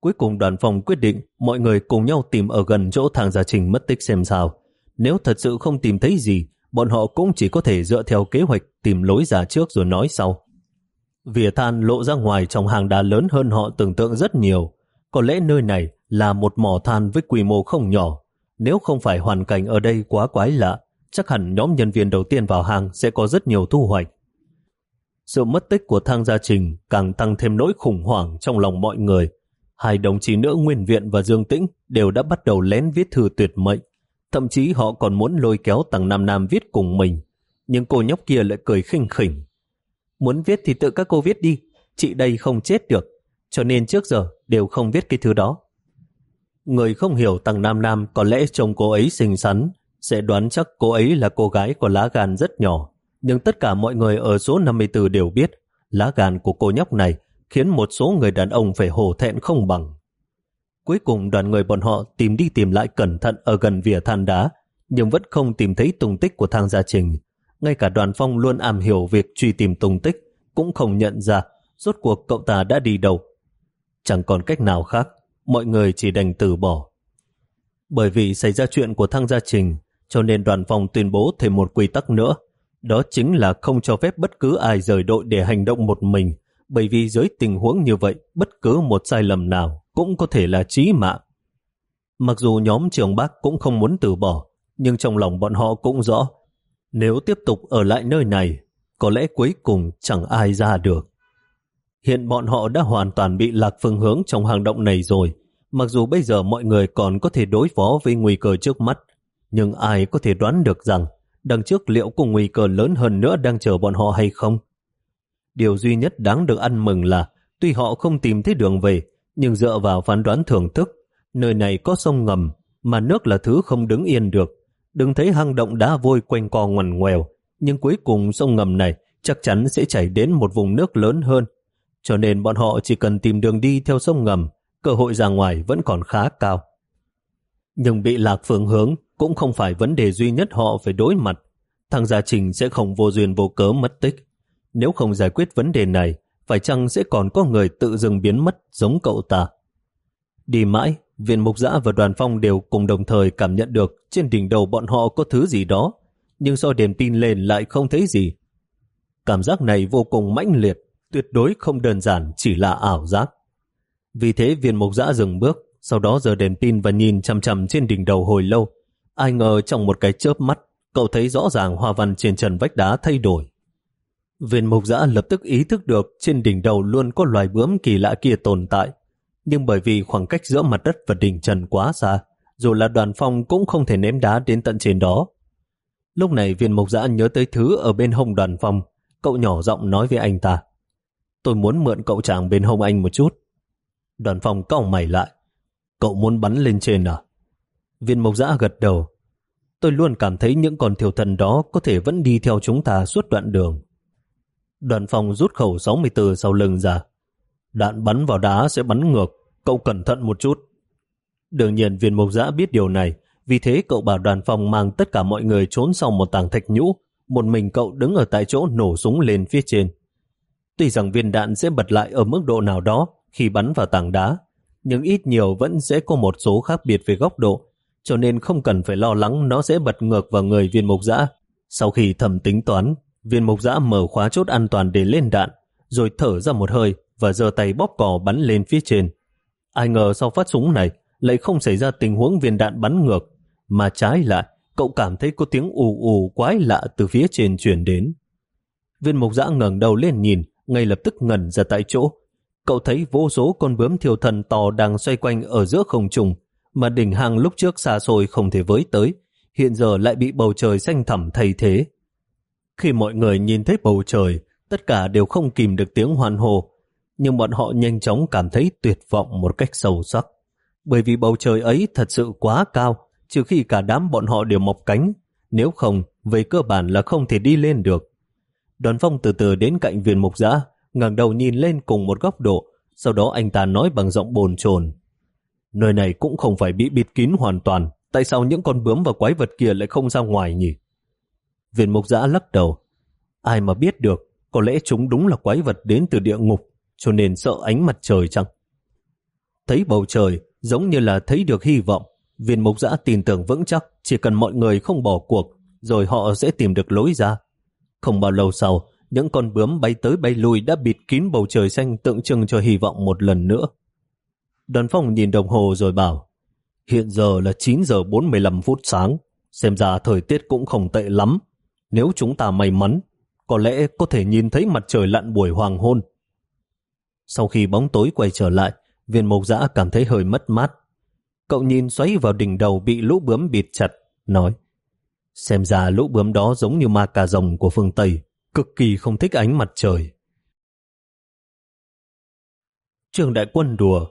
Cuối cùng đoàn phòng quyết định mọi người cùng nhau tìm ở gần chỗ thằng Gia Trình mất tích xem sao. Nếu thật sự không tìm thấy gì, bọn họ cũng chỉ có thể dựa theo kế hoạch tìm lối ra trước rồi nói sau. Vỉa than lộ ra ngoài trong hàng đá lớn hơn họ tưởng tượng rất nhiều. Có lẽ nơi này là một mỏ than với quy mô không nhỏ. Nếu không phải hoàn cảnh ở đây quá quái lạ, chắc hẳn nhóm nhân viên đầu tiên vào hàng sẽ có rất nhiều thu hoạch. Sự mất tích của thang gia trình càng tăng thêm nỗi khủng hoảng trong lòng mọi người. Hai đồng chí nữ Nguyên Viện và Dương Tĩnh đều đã bắt đầu lén viết thư tuyệt mệnh. Thậm chí họ còn muốn lôi kéo Tằng Nam Nam viết cùng mình. Nhưng cô nhóc kia lại cười khinh khỉnh. Muốn viết thì tự các cô viết đi. Chị đây không chết được. Cho nên trước giờ đều không viết cái thứ đó. Người không hiểu Tằng Nam Nam có lẽ chồng cô ấy xinh xắn, sẽ đoán chắc cô ấy là cô gái có lá gan rất nhỏ. Nhưng tất cả mọi người ở số 54 đều biết lá gan của cô nhóc này khiến một số người đàn ông phải hổ thẹn không bằng. Cuối cùng đoàn người bọn họ tìm đi tìm lại cẩn thận ở gần vỉa than đá, nhưng vẫn không tìm thấy tung tích của thang gia trình. Ngay cả đoàn phong luôn am hiểu việc truy tìm tung tích, cũng không nhận ra rốt cuộc cậu ta đã đi đâu. Chẳng còn cách nào khác, mọi người chỉ đành từ bỏ. Bởi vì xảy ra chuyện của thang gia trình, cho nên đoàn phòng tuyên bố thêm một quy tắc nữa. Đó chính là không cho phép bất cứ ai rời đội để hành động một mình, bởi vì dưới tình huống như vậy, bất cứ một sai lầm nào cũng có thể là chí mạng. Mặc dù nhóm trường bác cũng không muốn từ bỏ, nhưng trong lòng bọn họ cũng rõ, nếu tiếp tục ở lại nơi này, có lẽ cuối cùng chẳng ai ra được. Hiện bọn họ đã hoàn toàn bị lạc phương hướng trong hành động này rồi, mặc dù bây giờ mọi người còn có thể đối phó với nguy cơ trước mắt, nhưng ai có thể đoán được rằng đằng trước liệu có nguy cơ lớn hơn nữa đang chờ bọn họ hay không? Điều duy nhất đáng được ăn mừng là tuy họ không tìm thấy đường về, nhưng dựa vào phán đoán thưởng thức, nơi này có sông ngầm, mà nước là thứ không đứng yên được. Đừng thấy hang động đá vôi quanh co ngoằn ngoèo, nhưng cuối cùng sông ngầm này chắc chắn sẽ chảy đến một vùng nước lớn hơn. Cho nên bọn họ chỉ cần tìm đường đi theo sông ngầm, cơ hội ra ngoài vẫn còn khá cao. Nhưng bị lạc phương hướng cũng không phải vấn đề duy nhất họ phải đối mặt. Thằng Gia Trình sẽ không vô duyên vô cớ mất tích. Nếu không giải quyết vấn đề này, phải chăng sẽ còn có người tự dừng biến mất giống cậu ta? Đi mãi, viện mục giã và đoàn phong đều cùng đồng thời cảm nhận được trên đỉnh đầu bọn họ có thứ gì đó, nhưng do đèn pin lên lại không thấy gì. Cảm giác này vô cùng mãnh liệt, tuyệt đối không đơn giản chỉ là ảo giác. Vì thế viên mục giã dừng bước, sau đó giờ đèn pin và nhìn chăm chăm trên đỉnh đầu hồi lâu. Ai ngờ trong một cái chớp mắt, cậu thấy rõ ràng hoa văn trên trần vách đá thay đổi. Viên mục giã lập tức ý thức được trên đỉnh đầu luôn có loài bướm kỳ lạ kia tồn tại. Nhưng bởi vì khoảng cách giữa mặt đất và đỉnh trần quá xa, dù là đoàn phong cũng không thể ném đá đến tận trên đó. Lúc này viên mục giã nhớ tới thứ ở bên hông đoàn phong, cậu nhỏ giọng nói với anh ta. Tôi muốn mượn cậu chàng bên hông anh một chút. Đoàn phong cau mày lại. Cậu muốn bắn lên trên à? Viên mộc giã gật đầu. Tôi luôn cảm thấy những con thiểu thần đó có thể vẫn đi theo chúng ta suốt đoạn đường. Đoàn phòng rút khẩu 64 sau lưng ra. Đạn bắn vào đá sẽ bắn ngược, cậu cẩn thận một chút. Đương nhiên viên mộc giã biết điều này, vì thế cậu bảo đoàn phòng mang tất cả mọi người trốn sau một tảng thạch nhũ, một mình cậu đứng ở tại chỗ nổ súng lên phía trên. Tuy rằng viên đạn sẽ bật lại ở mức độ nào đó khi bắn vào tảng đá, nhưng ít nhiều vẫn sẽ có một số khác biệt về góc độ, cho nên không cần phải lo lắng nó sẽ bật ngược vào người viên mục dã. Sau khi thầm tính toán, viên mục dã mở khóa chốt an toàn để lên đạn, rồi thở ra một hơi và giơ tay bóp cò bắn lên phía trên. Ai ngờ sau phát súng này lại không xảy ra tình huống viên đạn bắn ngược, mà trái lại cậu cảm thấy có tiếng ù ù quái lạ từ phía trên truyền đến. Viên mục dã ngẩng đầu lên nhìn, ngay lập tức ngẩn ra tại chỗ, cậu thấy vô số con bướm thiêu thần to đang xoay quanh ở giữa không trung, mà đỉnh hang lúc trước xa xôi không thể với tới, hiện giờ lại bị bầu trời xanh thẳm thay thế. Khi mọi người nhìn thấy bầu trời, tất cả đều không kìm được tiếng hoan hô, nhưng bọn họ nhanh chóng cảm thấy tuyệt vọng một cách sâu sắc. Bởi vì bầu trời ấy thật sự quá cao, trừ khi cả đám bọn họ đều mọc cánh, nếu không, về cơ bản là không thể đi lên được. Đoàn phong từ từ đến cạnh viên mục giã, ngẩng đầu nhìn lên cùng một góc độ, sau đó anh ta nói bằng giọng bồn chồn. Nơi này cũng không phải bị bịt kín hoàn toàn, tại sao những con bướm và quái vật kia lại không ra ngoài nhỉ? Viên mục giã lắc đầu. Ai mà biết được, có lẽ chúng đúng là quái vật đến từ địa ngục, cho nên sợ ánh mặt trời chăng? Thấy bầu trời, giống như là thấy được hy vọng. Viên mục giã tin tưởng vững chắc, chỉ cần mọi người không bỏ cuộc, rồi họ sẽ tìm được lối ra. Không bao lâu sau, những con bướm bay tới bay lui đã bịt kín bầu trời xanh tượng trưng cho hy vọng một lần nữa. Đoàn phong nhìn đồng hồ rồi bảo, hiện giờ là 9 giờ 45 phút sáng, xem ra thời tiết cũng không tệ lắm. Nếu chúng ta may mắn, có lẽ có thể nhìn thấy mặt trời lặn buổi hoàng hôn. Sau khi bóng tối quay trở lại, viên mộc dã cảm thấy hơi mất mát. Cậu nhìn xoáy vào đỉnh đầu bị lũ bướm bịt chặt, nói Xem ra lũ bướm đó giống như ma cà rồng của phương Tây, cực kỳ không thích ánh mặt trời. Trường đại quân đùa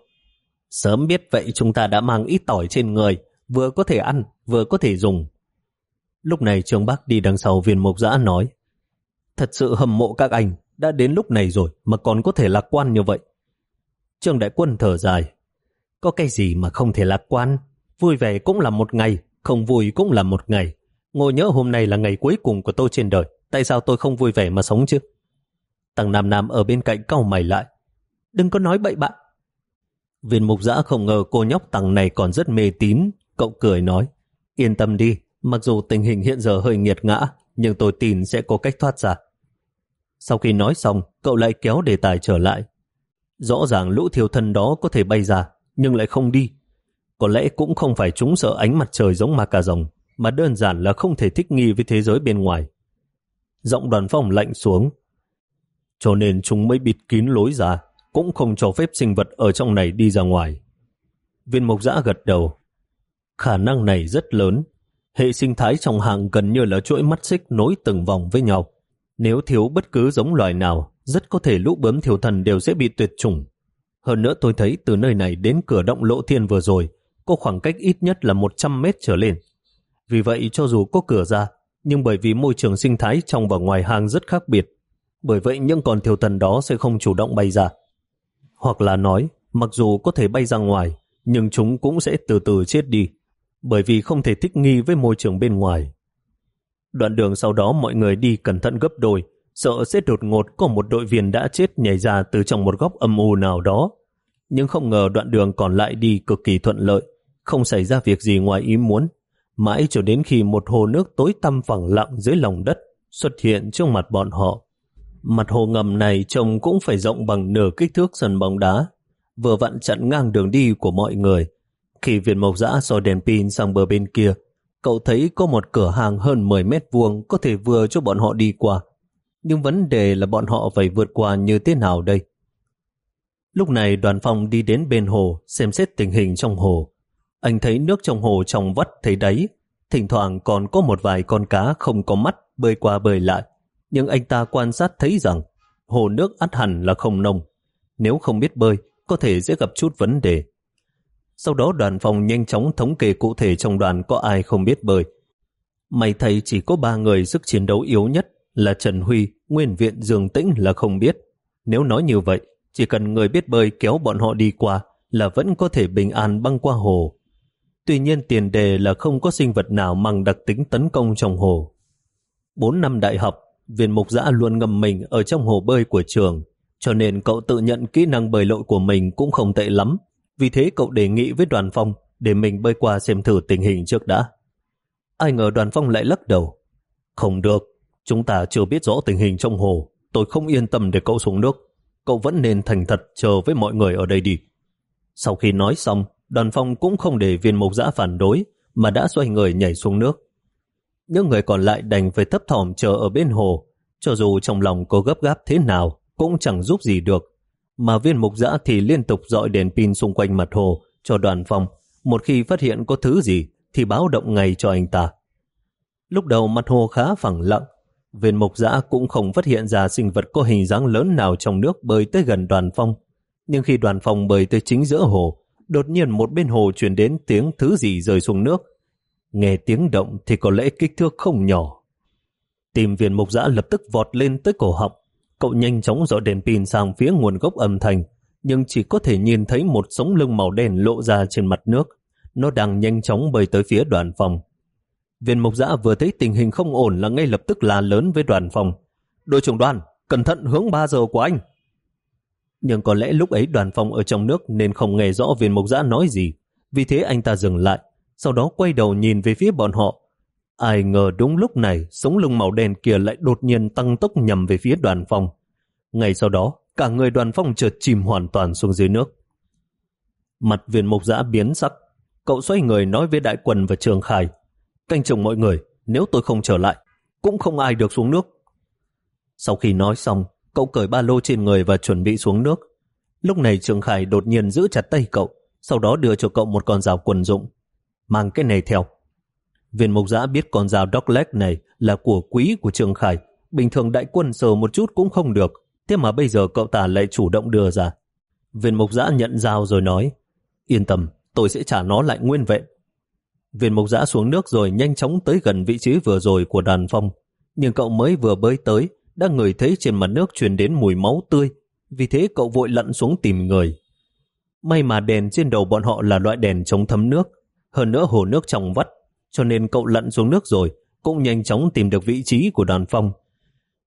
Sớm biết vậy chúng ta đã mang ít tỏi trên người, vừa có thể ăn, vừa có thể dùng. Lúc này Trương Bắc đi đằng sau viên mộc giã nói Thật sự hâm mộ các anh, đã đến lúc này rồi mà còn có thể lạc quan như vậy. Trương Đại Quân thở dài. Có cái gì mà không thể lạc quan? Vui vẻ cũng là một ngày, không vui cũng là một ngày. Ngồi nhớ hôm nay là ngày cuối cùng của tôi trên đời. Tại sao tôi không vui vẻ mà sống chứ? Tăng Nam Nam ở bên cạnh cau mày lại. Đừng có nói bậy bạn. Viên mục giã không ngờ cô nhóc tằng này còn rất mê tín. Cậu cười nói. Yên tâm đi, mặc dù tình hình hiện giờ hơi nghiệt ngã, nhưng tôi tin sẽ có cách thoát ra. Sau khi nói xong, cậu lại kéo đề tài trở lại. Rõ ràng lũ thiêu thân đó có thể bay ra, nhưng lại không đi. Có lẽ cũng không phải chúng sợ ánh mặt trời giống ma cà rồng, mà đơn giản là không thể thích nghi với thế giới bên ngoài. Giọng đoàn phòng lạnh xuống. Cho nên chúng mới bịt kín lối ra, cũng không cho phép sinh vật ở trong này đi ra ngoài. Viên mộc giã gật đầu. Khả năng này rất lớn. Hệ sinh thái trong hạng gần như là chuỗi mắt xích nối từng vòng với nhau. Nếu thiếu bất cứ giống loài nào, rất có thể lũ bướm thiểu thần đều sẽ bị tuyệt chủng. Hơn nữa tôi thấy từ nơi này đến cửa động lỗ thiên vừa rồi, có khoảng cách ít nhất là 100 mét trở lên. Vì vậy cho dù có cửa ra, nhưng bởi vì môi trường sinh thái trong và ngoài hang rất khác biệt, bởi vậy những con thiểu thần đó sẽ không chủ động bay ra. Hoặc là nói, mặc dù có thể bay ra ngoài, nhưng chúng cũng sẽ từ từ chết đi, bởi vì không thể thích nghi với môi trường bên ngoài. Đoạn đường sau đó mọi người đi cẩn thận gấp đôi, sợ sẽ đột ngột có một đội viên đã chết nhảy ra từ trong một góc âm u nào đó. Nhưng không ngờ đoạn đường còn lại đi cực kỳ thuận lợi, không xảy ra việc gì ngoài ý muốn. Mãi cho đến khi một hồ nước tối tăm phẳng lặng dưới lòng đất xuất hiện trước mặt bọn họ. Mặt hồ ngầm này trông cũng phải rộng bằng nửa kích thước sân bóng đá, vừa vặn chặn ngang đường đi của mọi người. Khi viên mộc dã soi đèn pin sang bờ bên kia, cậu thấy có một cửa hàng hơn 10 mét vuông có thể vừa cho bọn họ đi qua. Nhưng vấn đề là bọn họ phải vượt qua như thế nào đây? Lúc này đoàn phòng đi đến bên hồ xem xét tình hình trong hồ. Anh thấy nước trong hồ trong vắt thấy đáy, thỉnh thoảng còn có một vài con cá không có mắt bơi qua bơi lại. Nhưng anh ta quan sát thấy rằng hồ nước ắt hẳn là không nông. Nếu không biết bơi, có thể sẽ gặp chút vấn đề. Sau đó đoàn phòng nhanh chóng thống kê cụ thể trong đoàn có ai không biết bơi. May thầy chỉ có ba người sức chiến đấu yếu nhất là Trần Huy, Nguyên viện Dương Tĩnh là không biết. Nếu nói như vậy, chỉ cần người biết bơi kéo bọn họ đi qua là vẫn có thể bình an băng qua hồ. Tuy nhiên tiền đề là không có sinh vật nào mang đặc tính tấn công trong hồ. Bốn năm đại học, viên mục giã luôn ngầm mình ở trong hồ bơi của trường, cho nên cậu tự nhận kỹ năng bơi lội của mình cũng không tệ lắm. Vì thế cậu đề nghị với đoàn phong để mình bơi qua xem thử tình hình trước đã. Ai ngờ đoàn phong lại lắc đầu. Không được, chúng ta chưa biết rõ tình hình trong hồ. Tôi không yên tâm để cậu xuống nước. Cậu vẫn nên thành thật chờ với mọi người ở đây đi. Sau khi nói xong, đoàn phong cũng không để viên mục giã phản đối, mà đã xoay người nhảy xuống nước. Những người còn lại đành phải thấp thỏm chờ ở bên hồ, cho dù trong lòng có gấp gáp thế nào, cũng chẳng giúp gì được mà viên mục dã thì liên tục dọi đèn pin xung quanh mặt hồ cho đoàn phòng. Một khi phát hiện có thứ gì thì báo động ngay cho anh ta. Lúc đầu mặt hồ khá phẳng lặng, viên mục dã cũng không phát hiện ra sinh vật có hình dáng lớn nào trong nước bơi tới gần đoàn phong. Nhưng khi đoàn phong bơi tới chính giữa hồ, đột nhiên một bên hồ truyền đến tiếng thứ gì rơi xuống nước. Nghe tiếng động thì có lẽ kích thước không nhỏ. Tìm viên mục giã lập tức vọt lên tới cổ họng, Cậu nhanh chóng dọi đèn pin sang phía nguồn gốc âm thanh, nhưng chỉ có thể nhìn thấy một sống lưng màu đen lộ ra trên mặt nước. Nó đang nhanh chóng bơi tới phía đoàn phòng. Viên mục giã vừa thấy tình hình không ổn là ngay lập tức la lớn với đoàn phòng. Đội trưởng đoàn, cẩn thận hướng 3 giờ của anh. Nhưng có lẽ lúc ấy đoàn phòng ở trong nước nên không nghe rõ viên mục giã nói gì. Vì thế anh ta dừng lại, sau đó quay đầu nhìn về phía bọn họ. Ai ngờ đúng lúc này, sống lưng màu đen kia lại đột nhiên tăng tốc nhằm về phía đoàn phong. Ngay sau đó, cả người đoàn phong chợt chìm hoàn toàn xuống dưới nước. Mặt viên mục giã biến sắc, cậu xoay người nói với đại quần và trường khai. Canh chừng mọi người, nếu tôi không trở lại, cũng không ai được xuống nước. Sau khi nói xong, cậu cởi ba lô trên người và chuẩn bị xuống nước. Lúc này Trường Khải đột nhiên giữ chặt tay cậu, sau đó đưa cho cậu một con dao quần dụng. Mang cái này theo. Viên mục giã biết con dao Dockleg này là của quý của Trường Khải. Bình thường đại quân sờ một chút cũng không được, thế mà bây giờ cậu ta lại chủ động đưa ra. Viên mục giã nhận dao rồi nói, yên tâm, tôi sẽ trả nó lại nguyên vẹn. Viên mục giã xuống nước rồi nhanh chóng tới gần vị trí vừa rồi của đàn phong. Nhưng cậu mới vừa bơi tới, đã ngửi thấy trên mặt nước truyền đến mùi máu tươi. Vì thế cậu vội lặn xuống tìm người. May mà đèn trên đầu bọn họ là loại đèn chống thấm nước. Hơn nữa hồ nước trong vắt, cho nên cậu lặn xuống nước rồi, cũng nhanh chóng tìm được vị trí của đoàn phong.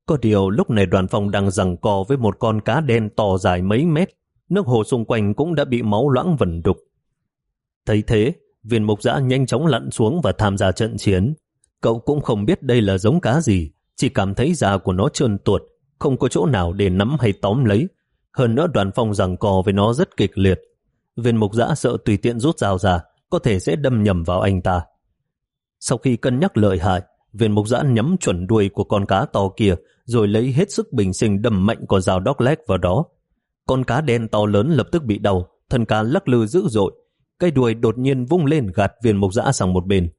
Có điều lúc này đoàn phong đang giằng co với một con cá đen to dài mấy mét, nước hồ xung quanh cũng đã bị máu loãng vẩn đục. Thấy thế, viên mục giã nhanh chóng lặn xuống và tham gia trận chiến. Cậu cũng không biết đây là giống cá gì, chỉ cảm thấy da của nó trơn tuột, không có chỗ nào để nắm hay tóm lấy. Hơn nữa đoàn phong giằng co với nó rất kịch liệt. Viên mục giã sợ tùy tiện rút dao ra, có thể sẽ đâm nhầm vào anh ta. Sau khi cân nhắc lợi hại, viên mục giã nhắm chuẩn đuôi của con cá to kia, rồi lấy hết sức bình sinh đâm mạnh con dao dogleg vào đó. Con cá đen to lớn lập tức bị đau, thân cá lắc lư dữ dội. Cây đuôi đột nhiên vung lên gạt viên mục giã sang một bên.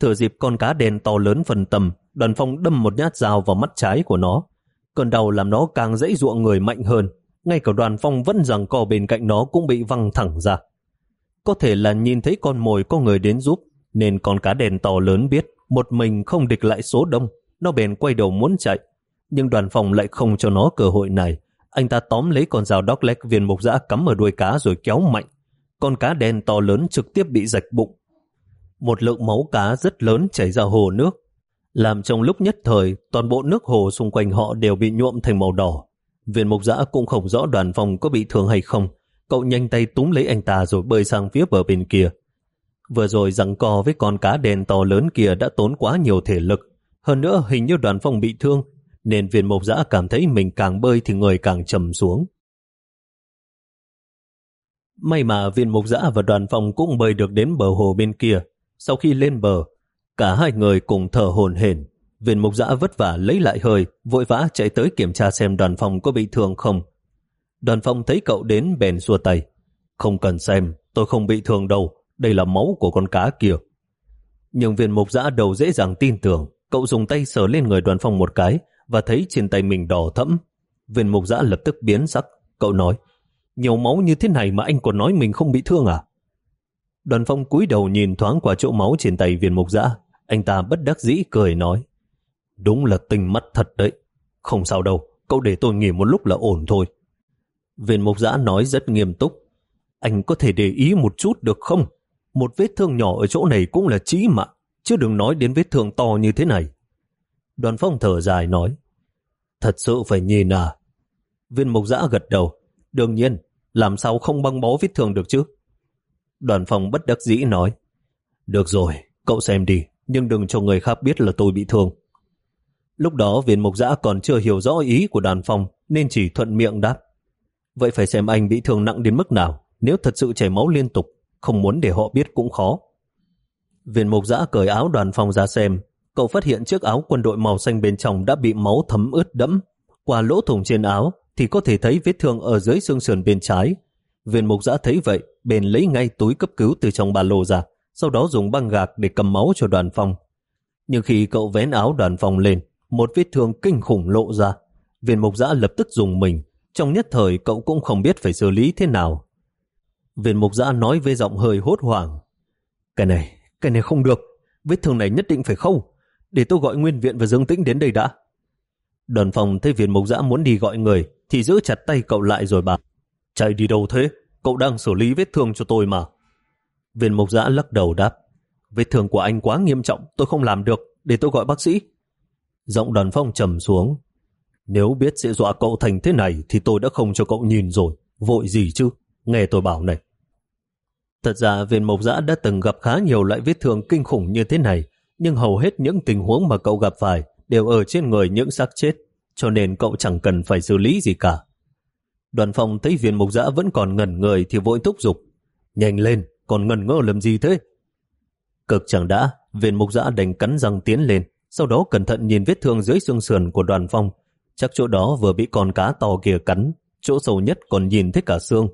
Thừa dịp con cá đen to lớn phần tầm, đoàn phong đâm một nhát dao vào mắt trái của nó. Cơn đau làm nó càng dãy dụa người mạnh hơn. Ngay cả đoàn phong vẫn rằng co bên cạnh nó cũng bị văng thẳng ra. Có thể là nhìn thấy con mồi có người đến giúp, nên con cá đèn to lớn biết một mình không địch lại số đông. Nó bèn quay đầu muốn chạy, nhưng đoàn phòng lại không cho nó cơ hội này. Anh ta tóm lấy con dao đóc lách viên mục dã cắm ở đuôi cá rồi kéo mạnh. Con cá đen to lớn trực tiếp bị rạch bụng. Một lượng máu cá rất lớn chảy ra hồ nước, làm trong lúc nhất thời toàn bộ nước hồ xung quanh họ đều bị nhuộm thành màu đỏ. Viên mục giã cũng không rõ đoàn phòng có bị thương hay không. Cậu nhanh tay túm lấy anh ta rồi bơi sang phía bờ bên kia. Vừa rồi rằng co với con cá đen to lớn kia đã tốn quá nhiều thể lực. Hơn nữa hình như đoàn phong bị thương nên viên mộc giã cảm thấy mình càng bơi thì người càng trầm xuống. May mà viên mục giã và đoàn phòng cũng bơi được đến bờ hồ bên kia. Sau khi lên bờ, cả hai người cùng thở hồn hển. Viên mục giã vất vả lấy lại hơi, vội vã chạy tới kiểm tra xem đoàn phòng có bị thương không. Đoàn Phong thấy cậu đến bèn xua tay. Không cần xem, tôi không bị thương đâu, đây là máu của con cá kia. Nhưng viên mục giã đầu dễ dàng tin tưởng, cậu dùng tay sờ lên người đoàn Phong một cái, và thấy trên tay mình đỏ thẫm. Viên mục giã lập tức biến sắc. Cậu nói, nhiều máu như thế này mà anh còn nói mình không bị thương à? Đoàn phong cúi đầu nhìn thoáng qua chỗ máu trên tay viên mục giã. Anh ta bất đắc dĩ cười nói, đúng là tình mắt thật đấy. Không sao đâu, cậu để tôi nghỉ một lúc là ổn thôi. Viên mục giã nói rất nghiêm túc. Anh có thể để ý một chút được không? Một vết thương nhỏ ở chỗ này cũng là chí mạng, chứ đừng nói đến vết thương to như thế này. Đoàn phong thở dài nói, thật sự phải nhìn à. Viên mục giã gật đầu, đương nhiên, làm sao không băng bó vết thương được chứ? Đoàn phong bất đắc dĩ nói, được rồi, cậu xem đi, nhưng đừng cho người khác biết là tôi bị thương. Lúc đó viên mục giã còn chưa hiểu rõ ý của đoàn phong nên chỉ thuận miệng đáp. Vậy phải xem anh bị thương nặng đến mức nào, nếu thật sự chảy máu liên tục, không muốn để họ biết cũng khó. Viên mục giã cởi áo đoàn phong ra xem, cậu phát hiện chiếc áo quân đội màu xanh bên trong đã bị máu thấm ướt đẫm. Qua lỗ thủng trên áo thì có thể thấy vết thương ở dưới xương sườn bên trái. Viên mục giã thấy vậy, bèn lấy ngay túi cấp cứu từ trong ba lô ra, sau đó dùng băng gạc để cầm máu cho đoàn phong. Nhưng khi cậu vén áo đoàn phong lên, một vết thương kinh khủng lộ ra. Viên mục giã lập tức dùng mình, trong nhất thời cậu cũng không biết phải xử lý thế nào. Viên mục giã nói với giọng hơi hốt hoảng. Cái này, cái này không được, vết thương này nhất định phải khâu để tôi gọi nguyên viện và Dương Tĩnh đến đây đã. Đoàn phòng thấy viên mục giã muốn đi gọi người, thì giữ chặt tay cậu lại rồi bảo. Chạy đi đâu thế? Cậu đang xử lý vết thương cho tôi mà. Viên mục giã lắc đầu đáp. Vết thương của anh quá nghiêm trọng, tôi không làm được, để tôi gọi bác sĩ. Giọng đoàn phong trầm xuống. Nếu biết sẽ dọa cậu thành thế này thì tôi đã không cho cậu nhìn rồi. Vội gì chứ? Nghe tôi bảo này. Thật ra viên mộc giã đã từng gặp khá nhiều loại vết thương kinh khủng như thế này, nhưng hầu hết những tình huống mà cậu gặp phải đều ở trên người những xác chết, cho nên cậu chẳng cần phải xử lý gì cả. Đoàn phòng thấy viên Mộc giã vẫn còn ngẩn người thì vội thúc giục. Nhanh lên, còn ngẩn ngơ làm gì thế? Cực chẳng đã, viên mục giã đành cắn răng tiến lên, sau đó cẩn thận nhìn vết thương dưới xương sườn của đoàn phong. Chắc chỗ đó vừa bị con cá to kia cắn, chỗ sâu nhất còn nhìn thấy cả xương.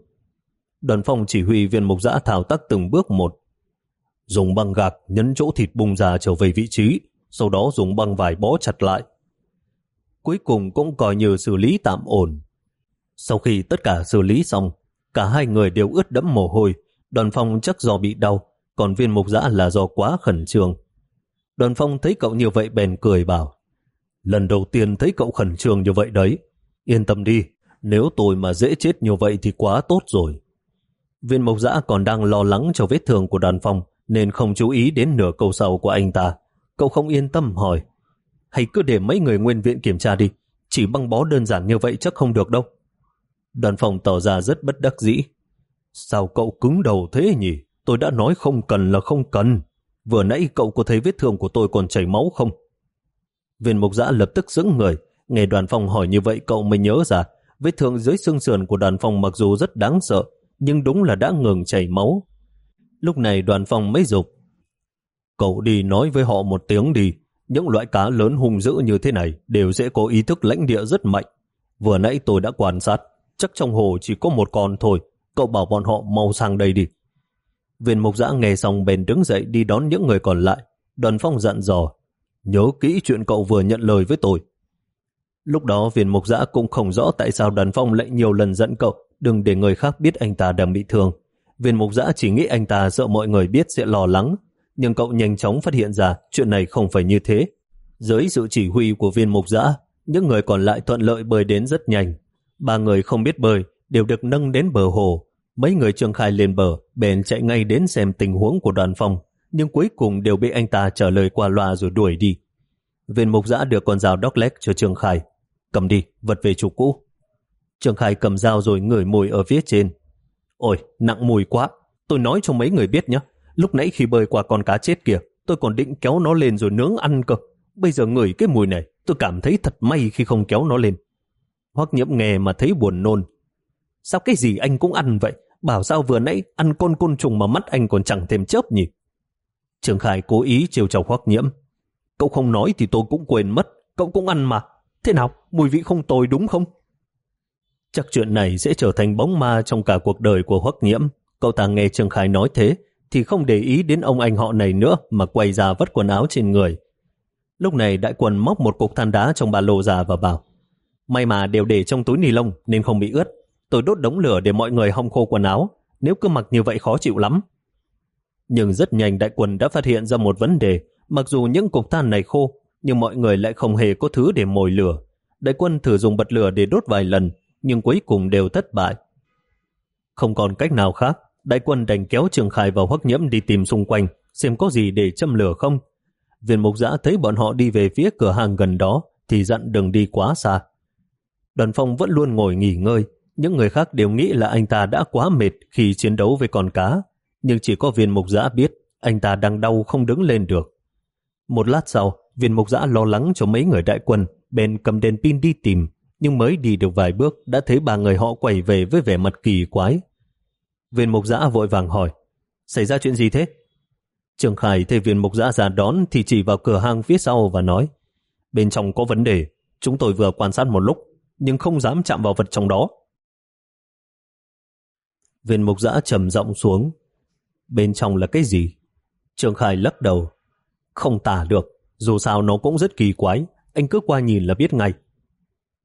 Đoàn phong chỉ huy viên mục giã thao tác từng bước một. Dùng băng gạc nhấn chỗ thịt bung ra trở về vị trí, sau đó dùng băng vải bó chặt lại. Cuối cùng cũng coi như xử lý tạm ổn. Sau khi tất cả xử lý xong, cả hai người đều ướt đẫm mồ hôi, đoàn phong chắc do bị đau, còn viên mục giã là do quá khẩn trương. Đoàn phong thấy cậu như vậy bèn cười bảo, lần đầu tiên thấy cậu khẩn trương như vậy đấy, yên tâm đi, nếu tôi mà dễ chết như vậy thì quá tốt rồi. Viên mộc dã còn đang lo lắng cho vết thương của đoàn phong nên không chú ý đến nửa câu sau của anh ta. Cậu không yên tâm hỏi hay cứ để mấy người nguyên viện kiểm tra đi chỉ băng bó đơn giản như vậy chắc không được đâu. Đoàn phong tỏ ra rất bất đắc dĩ. Sao cậu cứng đầu thế nhỉ? Tôi đã nói không cần là không cần. Vừa nãy cậu có thấy vết thương của tôi còn chảy máu không? Viên mục giã lập tức dững người. Nghe đoàn phong hỏi như vậy cậu mới nhớ ra vết thương dưới xương sườn của đoàn phong mặc dù rất đáng sợ nhưng đúng là đã ngừng chảy máu. Lúc này đoàn phong mới dục Cậu đi nói với họ một tiếng đi. Những loại cá lớn hung dữ như thế này đều sẽ có ý thức lãnh địa rất mạnh. Vừa nãy tôi đã quan sát, chắc trong hồ chỉ có một con thôi. Cậu bảo bọn họ mau sang đây đi. Viên mục giã nghe xong bèn đứng dậy đi đón những người còn lại. Đoàn phong dặn dò, nhớ kỹ chuyện cậu vừa nhận lời với tôi. Lúc đó viên mục giã cũng không rõ tại sao đoàn phong lại nhiều lần dẫn cậu đừng để người khác biết anh ta đang bị thương. Viên mục giã chỉ nghĩ anh ta sợ mọi người biết sẽ lo lắng, nhưng cậu nhanh chóng phát hiện ra chuyện này không phải như thế. Dưới sự chỉ huy của viên mục giã, những người còn lại thuận lợi bơi đến rất nhanh. Ba người không biết bơi đều được nâng đến bờ hồ. Mấy người trương khai lên bờ, bèn chạy ngay đến xem tình huống của đoàn phong, nhưng cuối cùng đều bị anh ta trả lời qua loa rồi đuổi đi. Viên mục giã đưa con dao đóc lách cho Trương Khai. Cầm đi, vật về chủ cũ. Trương Khai cầm dao rồi ngửi mùi ở phía trên. Ôi, nặng mùi quá. Tôi nói cho mấy người biết nhé. Lúc nãy khi bơi qua con cá chết kìa, tôi còn định kéo nó lên rồi nướng ăn cơ. Bây giờ ngửi cái mùi này, tôi cảm thấy thật may khi không kéo nó lên. Hoắc nhiễm nghe mà thấy buồn nôn. Sao cái gì anh cũng ăn vậy? Bảo sao vừa nãy ăn con côn trùng mà mắt anh còn chẳng thêm chớp nhỉ? Trường Khải cố ý chiều chào Hoắc nhiễm. Cậu không nói thì tôi cũng quên mất. Cậu cũng ăn mà. Thế nào? Mùi vị không tồi đúng không? Chắc chuyện này sẽ trở thành bóng ma trong cả cuộc đời của Hoắc Nhiễm. Cậu ta nghe Trường Khải nói thế, thì không để ý đến ông anh họ này nữa mà quay ra vất quần áo trên người. Lúc này đại quần móc một cục than đá trong ba lô ra và bảo May mà đều để trong túi ni lông nên không bị ướt. Tôi đốt đống lửa để mọi người hong khô quần áo. Nếu cứ mặc như vậy khó chịu lắm. Nhưng rất nhanh đại quân đã phát hiện ra một vấn đề. Mặc dù những cục than này khô, nhưng mọi người lại không hề có thứ để mồi lửa. Đại quân thử dùng bật lửa để đốt vài lần, nhưng cuối cùng đều thất bại. Không còn cách nào khác, đại quân đành kéo Trường Khải vào hoắc nhiễm đi tìm xung quanh, xem có gì để châm lửa không. Viên mục giã thấy bọn họ đi về phía cửa hàng gần đó, thì dặn đừng đi quá xa. Đoàn phong vẫn luôn ngồi nghỉ ngơi, những người khác đều nghĩ là anh ta đã quá mệt khi chiến đấu với con cá, nhưng chỉ có viên mục giã biết anh ta đang đau không đứng lên được. Một lát sau, viên mục giã lo lắng cho mấy người đại quân, bèn cầm đèn pin đi tìm, nhưng mới đi được vài bước đã thấy ba người họ quẩy về với vẻ mặt kỳ quái. Viên mục giã vội vàng hỏi, xảy ra chuyện gì thế? Trường Khải thấy viên mục giã ra đón thì chỉ vào cửa hàng phía sau và nói, bên trong có vấn đề, chúng tôi vừa quan sát một lúc, nhưng không dám chạm vào vật trong đó. Viên mục giã trầm giọng xuống, bên trong là cái gì? Trường Khải lắc đầu, không tả được, dù sao nó cũng rất kỳ quái, anh cứ qua nhìn là biết ngay.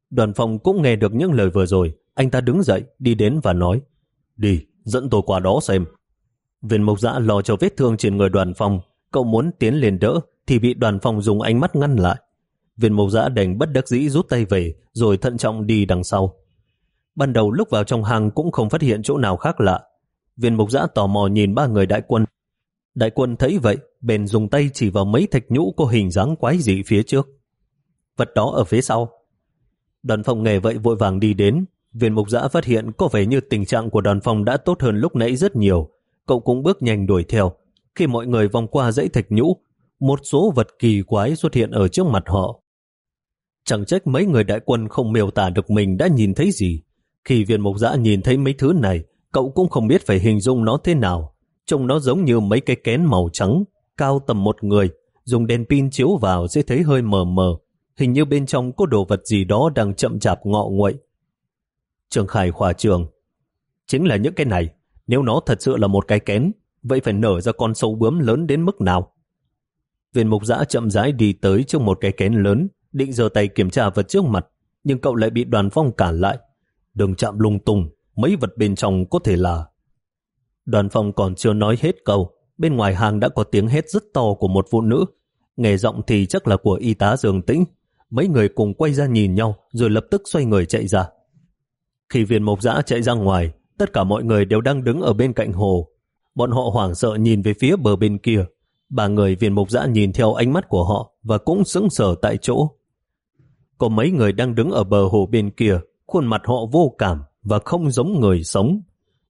Đoàn phòng cũng nghe được những lời vừa rồi, anh ta đứng dậy, đi đến và nói, đi, dẫn tôi qua đó xem. Viên mộc dã lo cho vết thương trên người đoàn phòng, cậu muốn tiến lên đỡ, thì bị đoàn phòng dùng ánh mắt ngăn lại. Viên mộc dã đành bất đắc dĩ rút tay về, rồi thận trọng đi đằng sau. Ban đầu lúc vào trong hang cũng không phát hiện chỗ nào khác lạ. Viên mục giã tò mò nhìn ba người đại quân. Đại quân thấy vậy, bèn dùng tay chỉ vào mấy thạch nhũ có hình dáng quái dị phía trước. Vật đó ở phía sau. Đoàn phòng nghề vậy vội vàng đi đến. Viên mục giã phát hiện có vẻ như tình trạng của đoàn phòng đã tốt hơn lúc nãy rất nhiều. Cậu cũng bước nhanh đuổi theo. Khi mọi người vòng qua dãy thạch nhũ, một số vật kỳ quái xuất hiện ở trước mặt họ. Chẳng trách mấy người đại quân không miêu tả được mình đã nhìn thấy gì. Khi viên mục giã nhìn thấy mấy thứ này, cậu cũng không biết phải hình dung nó thế nào. Trông nó giống như mấy cái kén màu trắng, cao tầm một người, dùng đèn pin chiếu vào sẽ thấy hơi mờ mờ. Hình như bên trong có đồ vật gì đó đang chậm chạp ngọ nguậy. Trường Khải khỏa trường. Chính là những cái này, nếu nó thật sự là một cái kén, vậy phải nở ra con sâu bướm lớn đến mức nào? Viên mục giã chậm rãi đi tới trước một cái kén lớn, định giơ tay kiểm tra vật trước mặt, nhưng cậu lại bị đoàn phong cản lại. Đừng chạm lung tung, mấy vật bên trong có thể là... Đoàn phòng còn chưa nói hết câu, bên ngoài hàng đã có tiếng hét rất to của một phụ nữ. Nghe giọng thì chắc là của y tá Dương Tĩnh. Mấy người cùng quay ra nhìn nhau rồi lập tức xoay người chạy ra. Khi viên mộc giã chạy ra ngoài, tất cả mọi người đều đang đứng ở bên cạnh hồ. Bọn họ hoảng sợ nhìn về phía bờ bên kia. Ba người viên Mộc giã nhìn theo ánh mắt của họ và cũng sững sờ tại chỗ. Có mấy người đang đứng ở bờ hồ bên kia, khuôn mặt họ vô cảm và không giống người sống.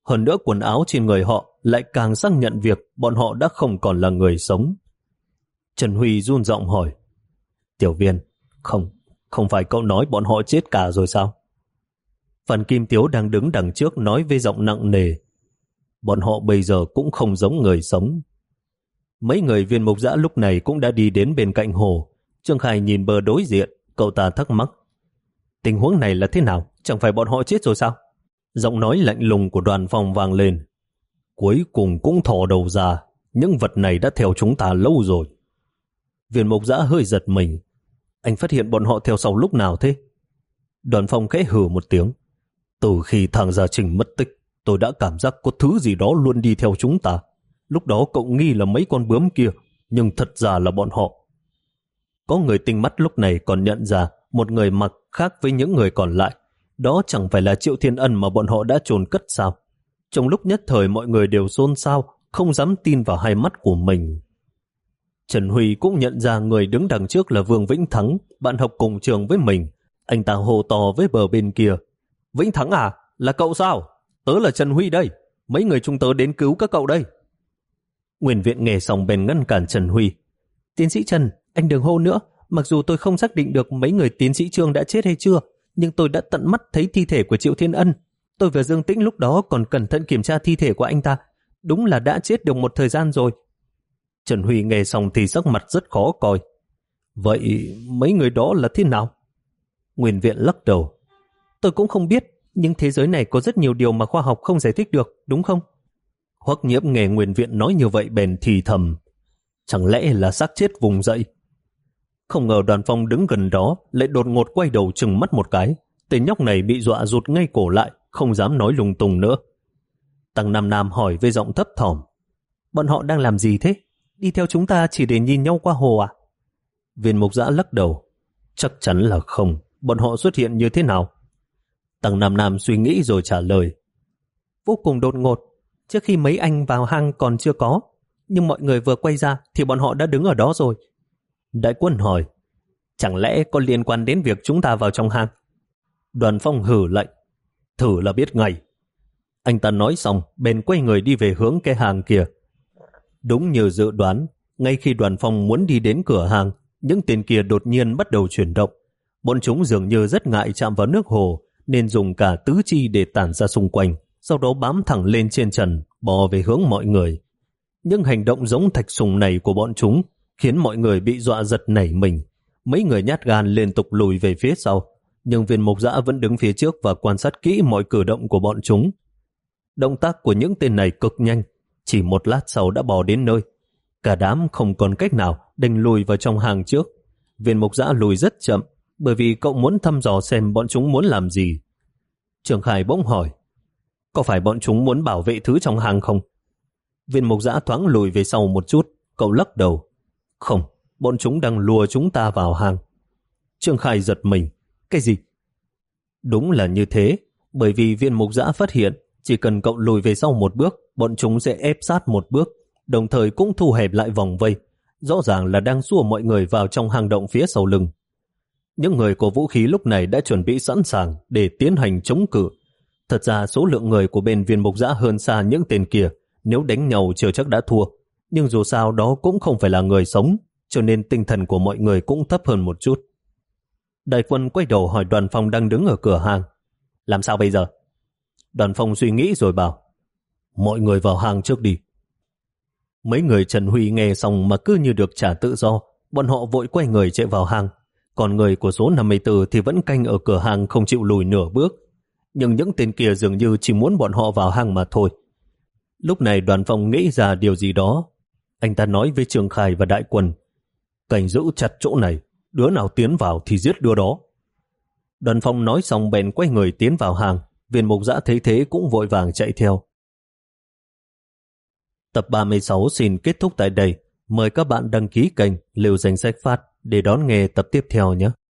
Hơn nữa quần áo trên người họ lại càng xác nhận việc bọn họ đã không còn là người sống. Trần Huy run giọng hỏi, Tiểu viên, không, không phải cậu nói bọn họ chết cả rồi sao? Phần Kim Tiếu đang đứng đằng trước nói với giọng nặng nề, bọn họ bây giờ cũng không giống người sống. Mấy người viên mục giã lúc này cũng đã đi đến bên cạnh hồ. Trương Khai nhìn bờ đối diện, cậu ta thắc mắc. Tình huống này là thế nào? Chẳng phải bọn họ chết rồi sao? Giọng nói lạnh lùng của đoàn phòng vang lên. Cuối cùng cũng thò đầu ra, những vật này đã theo chúng ta lâu rồi. Viên mục giã hơi giật mình. Anh phát hiện bọn họ theo sau lúc nào thế? Đoàn phòng khẽ hử một tiếng. Từ khi thằng Gia Trình mất tích, tôi đã cảm giác có thứ gì đó luôn đi theo chúng ta. Lúc đó cậu nghi là mấy con bướm kia, nhưng thật ra là bọn họ. Có người tinh mắt lúc này còn nhận ra một người mặc khác với những người còn lại. Đó chẳng phải là Triệu Thiên Ân mà bọn họ đã trồn cất sao. Trong lúc nhất thời mọi người đều xôn xao, không dám tin vào hai mắt của mình. Trần Huy cũng nhận ra người đứng đằng trước là Vương Vĩnh Thắng, bạn học cùng trường với mình. Anh ta hồ to với bờ bên kia. Vĩnh Thắng à? Là cậu sao? Tớ là Trần Huy đây. Mấy người chúng tớ đến cứu các cậu đây. Nguyên viện nghề xong bèn ngăn cản Trần Huy. Tiến sĩ Trần, anh đừng hô nữa. Mặc dù tôi không xác định được mấy người tiến sĩ Trương đã chết hay chưa, nhưng tôi đã tận mắt thấy thi thể của Triệu Thiên Ân. Tôi và Dương Tĩnh lúc đó còn cẩn thận kiểm tra thi thể của anh ta. Đúng là đã chết được một thời gian rồi. Trần Huy nghe xong thì sắc mặt rất khó coi. Vậy mấy người đó là thế nào? Nguyên viện lắc đầu. Tôi cũng không biết, nhưng thế giới này có rất nhiều điều mà khoa học không giải thích được, đúng không? Hoắc nhiễm nghe nguyên viện nói như vậy bèn thì thầm. Chẳng lẽ là xác chết vùng dậy? Không ngờ đoàn phong đứng gần đó lại đột ngột quay đầu chừng mắt một cái. Tên nhóc này bị dọa rụt ngay cổ lại, không dám nói lung tung nữa. Tăng Nam Nam hỏi với giọng thấp thỏm. Bọn họ đang làm gì thế? Đi theo chúng ta chỉ để nhìn nhau qua hồ à? Viên mục giã lắc đầu. Chắc chắn là không. Bọn họ xuất hiện như thế nào? Tăng Nam Nam suy nghĩ rồi trả lời. Vô cùng đột ngột, trước khi mấy anh vào hang còn chưa có. Nhưng mọi người vừa quay ra thì bọn họ đã đứng ở đó rồi. Đại quân hỏi, chẳng lẽ có liên quan đến việc chúng ta vào trong hang? Đoàn phong hử lệnh, thử là biết ngay. Anh ta nói xong, bèn quay người đi về hướng cái hàng kia. Đúng như dự đoán, ngay khi đoàn phong muốn đi đến cửa hàng, những tên kia đột nhiên bắt đầu chuyển động. Bọn chúng dường như rất ngại chạm vào nước hồ, nên dùng cả tứ chi để tản ra xung quanh sau đó bám thẳng lên trên trần, bò về hướng mọi người. Những hành động giống thạch sùng này của bọn chúng khiến mọi người bị dọa giật nảy mình. Mấy người nhát gan liên tục lùi về phía sau, nhưng viên mục giã vẫn đứng phía trước và quan sát kỹ mọi cử động của bọn chúng. Động tác của những tên này cực nhanh, chỉ một lát sau đã bò đến nơi. Cả đám không còn cách nào đành lùi vào trong hàng trước. Viên mục giã lùi rất chậm, bởi vì cậu muốn thăm dò xem bọn chúng muốn làm gì. Trường Khải bỗng hỏi, có phải bọn chúng muốn bảo vệ thứ trong hàng không? Viên mục giã thoáng lùi về sau một chút, cậu lắc đầu. Không, bọn chúng đang lùa chúng ta vào hang. Trương Khai giật mình. Cái gì? Đúng là như thế. Bởi vì viên mục giã phát hiện chỉ cần cậu lùi về sau một bước, bọn chúng sẽ ép sát một bước, đồng thời cũng thu hẹp lại vòng vây. Rõ ràng là đang xua mọi người vào trong hang động phía sau lưng. Những người có vũ khí lúc này đã chuẩn bị sẵn sàng để tiến hành chống cự. Thật ra số lượng người của bên viên mục giã hơn xa những tên kia, nếu đánh nhau chưa chắc đã thua. Nhưng dù sao đó cũng không phải là người sống, cho nên tinh thần của mọi người cũng thấp hơn một chút. Đại quân quay đầu hỏi đoàn phong đang đứng ở cửa hàng. Làm sao bây giờ? Đoàn phong suy nghĩ rồi bảo, mọi người vào hàng trước đi. Mấy người Trần Huy nghe xong mà cứ như được trả tự do, bọn họ vội quay người chạy vào hàng. Còn người của số 54 thì vẫn canh ở cửa hàng không chịu lùi nửa bước. Nhưng những tên kia dường như chỉ muốn bọn họ vào hàng mà thôi. Lúc này đoàn phong nghĩ ra điều gì đó. Anh ta nói với Trường Khai và Đại Quân, cảnh giữ chặt chỗ này, đứa nào tiến vào thì giết đứa đó. Đoàn phong nói xong bèn quay người tiến vào hàng, viên mục giã thấy thế cũng vội vàng chạy theo. Tập 36 xin kết thúc tại đây. Mời các bạn đăng ký kênh liều Danh Sách Phát để đón nghe tập tiếp theo nhé.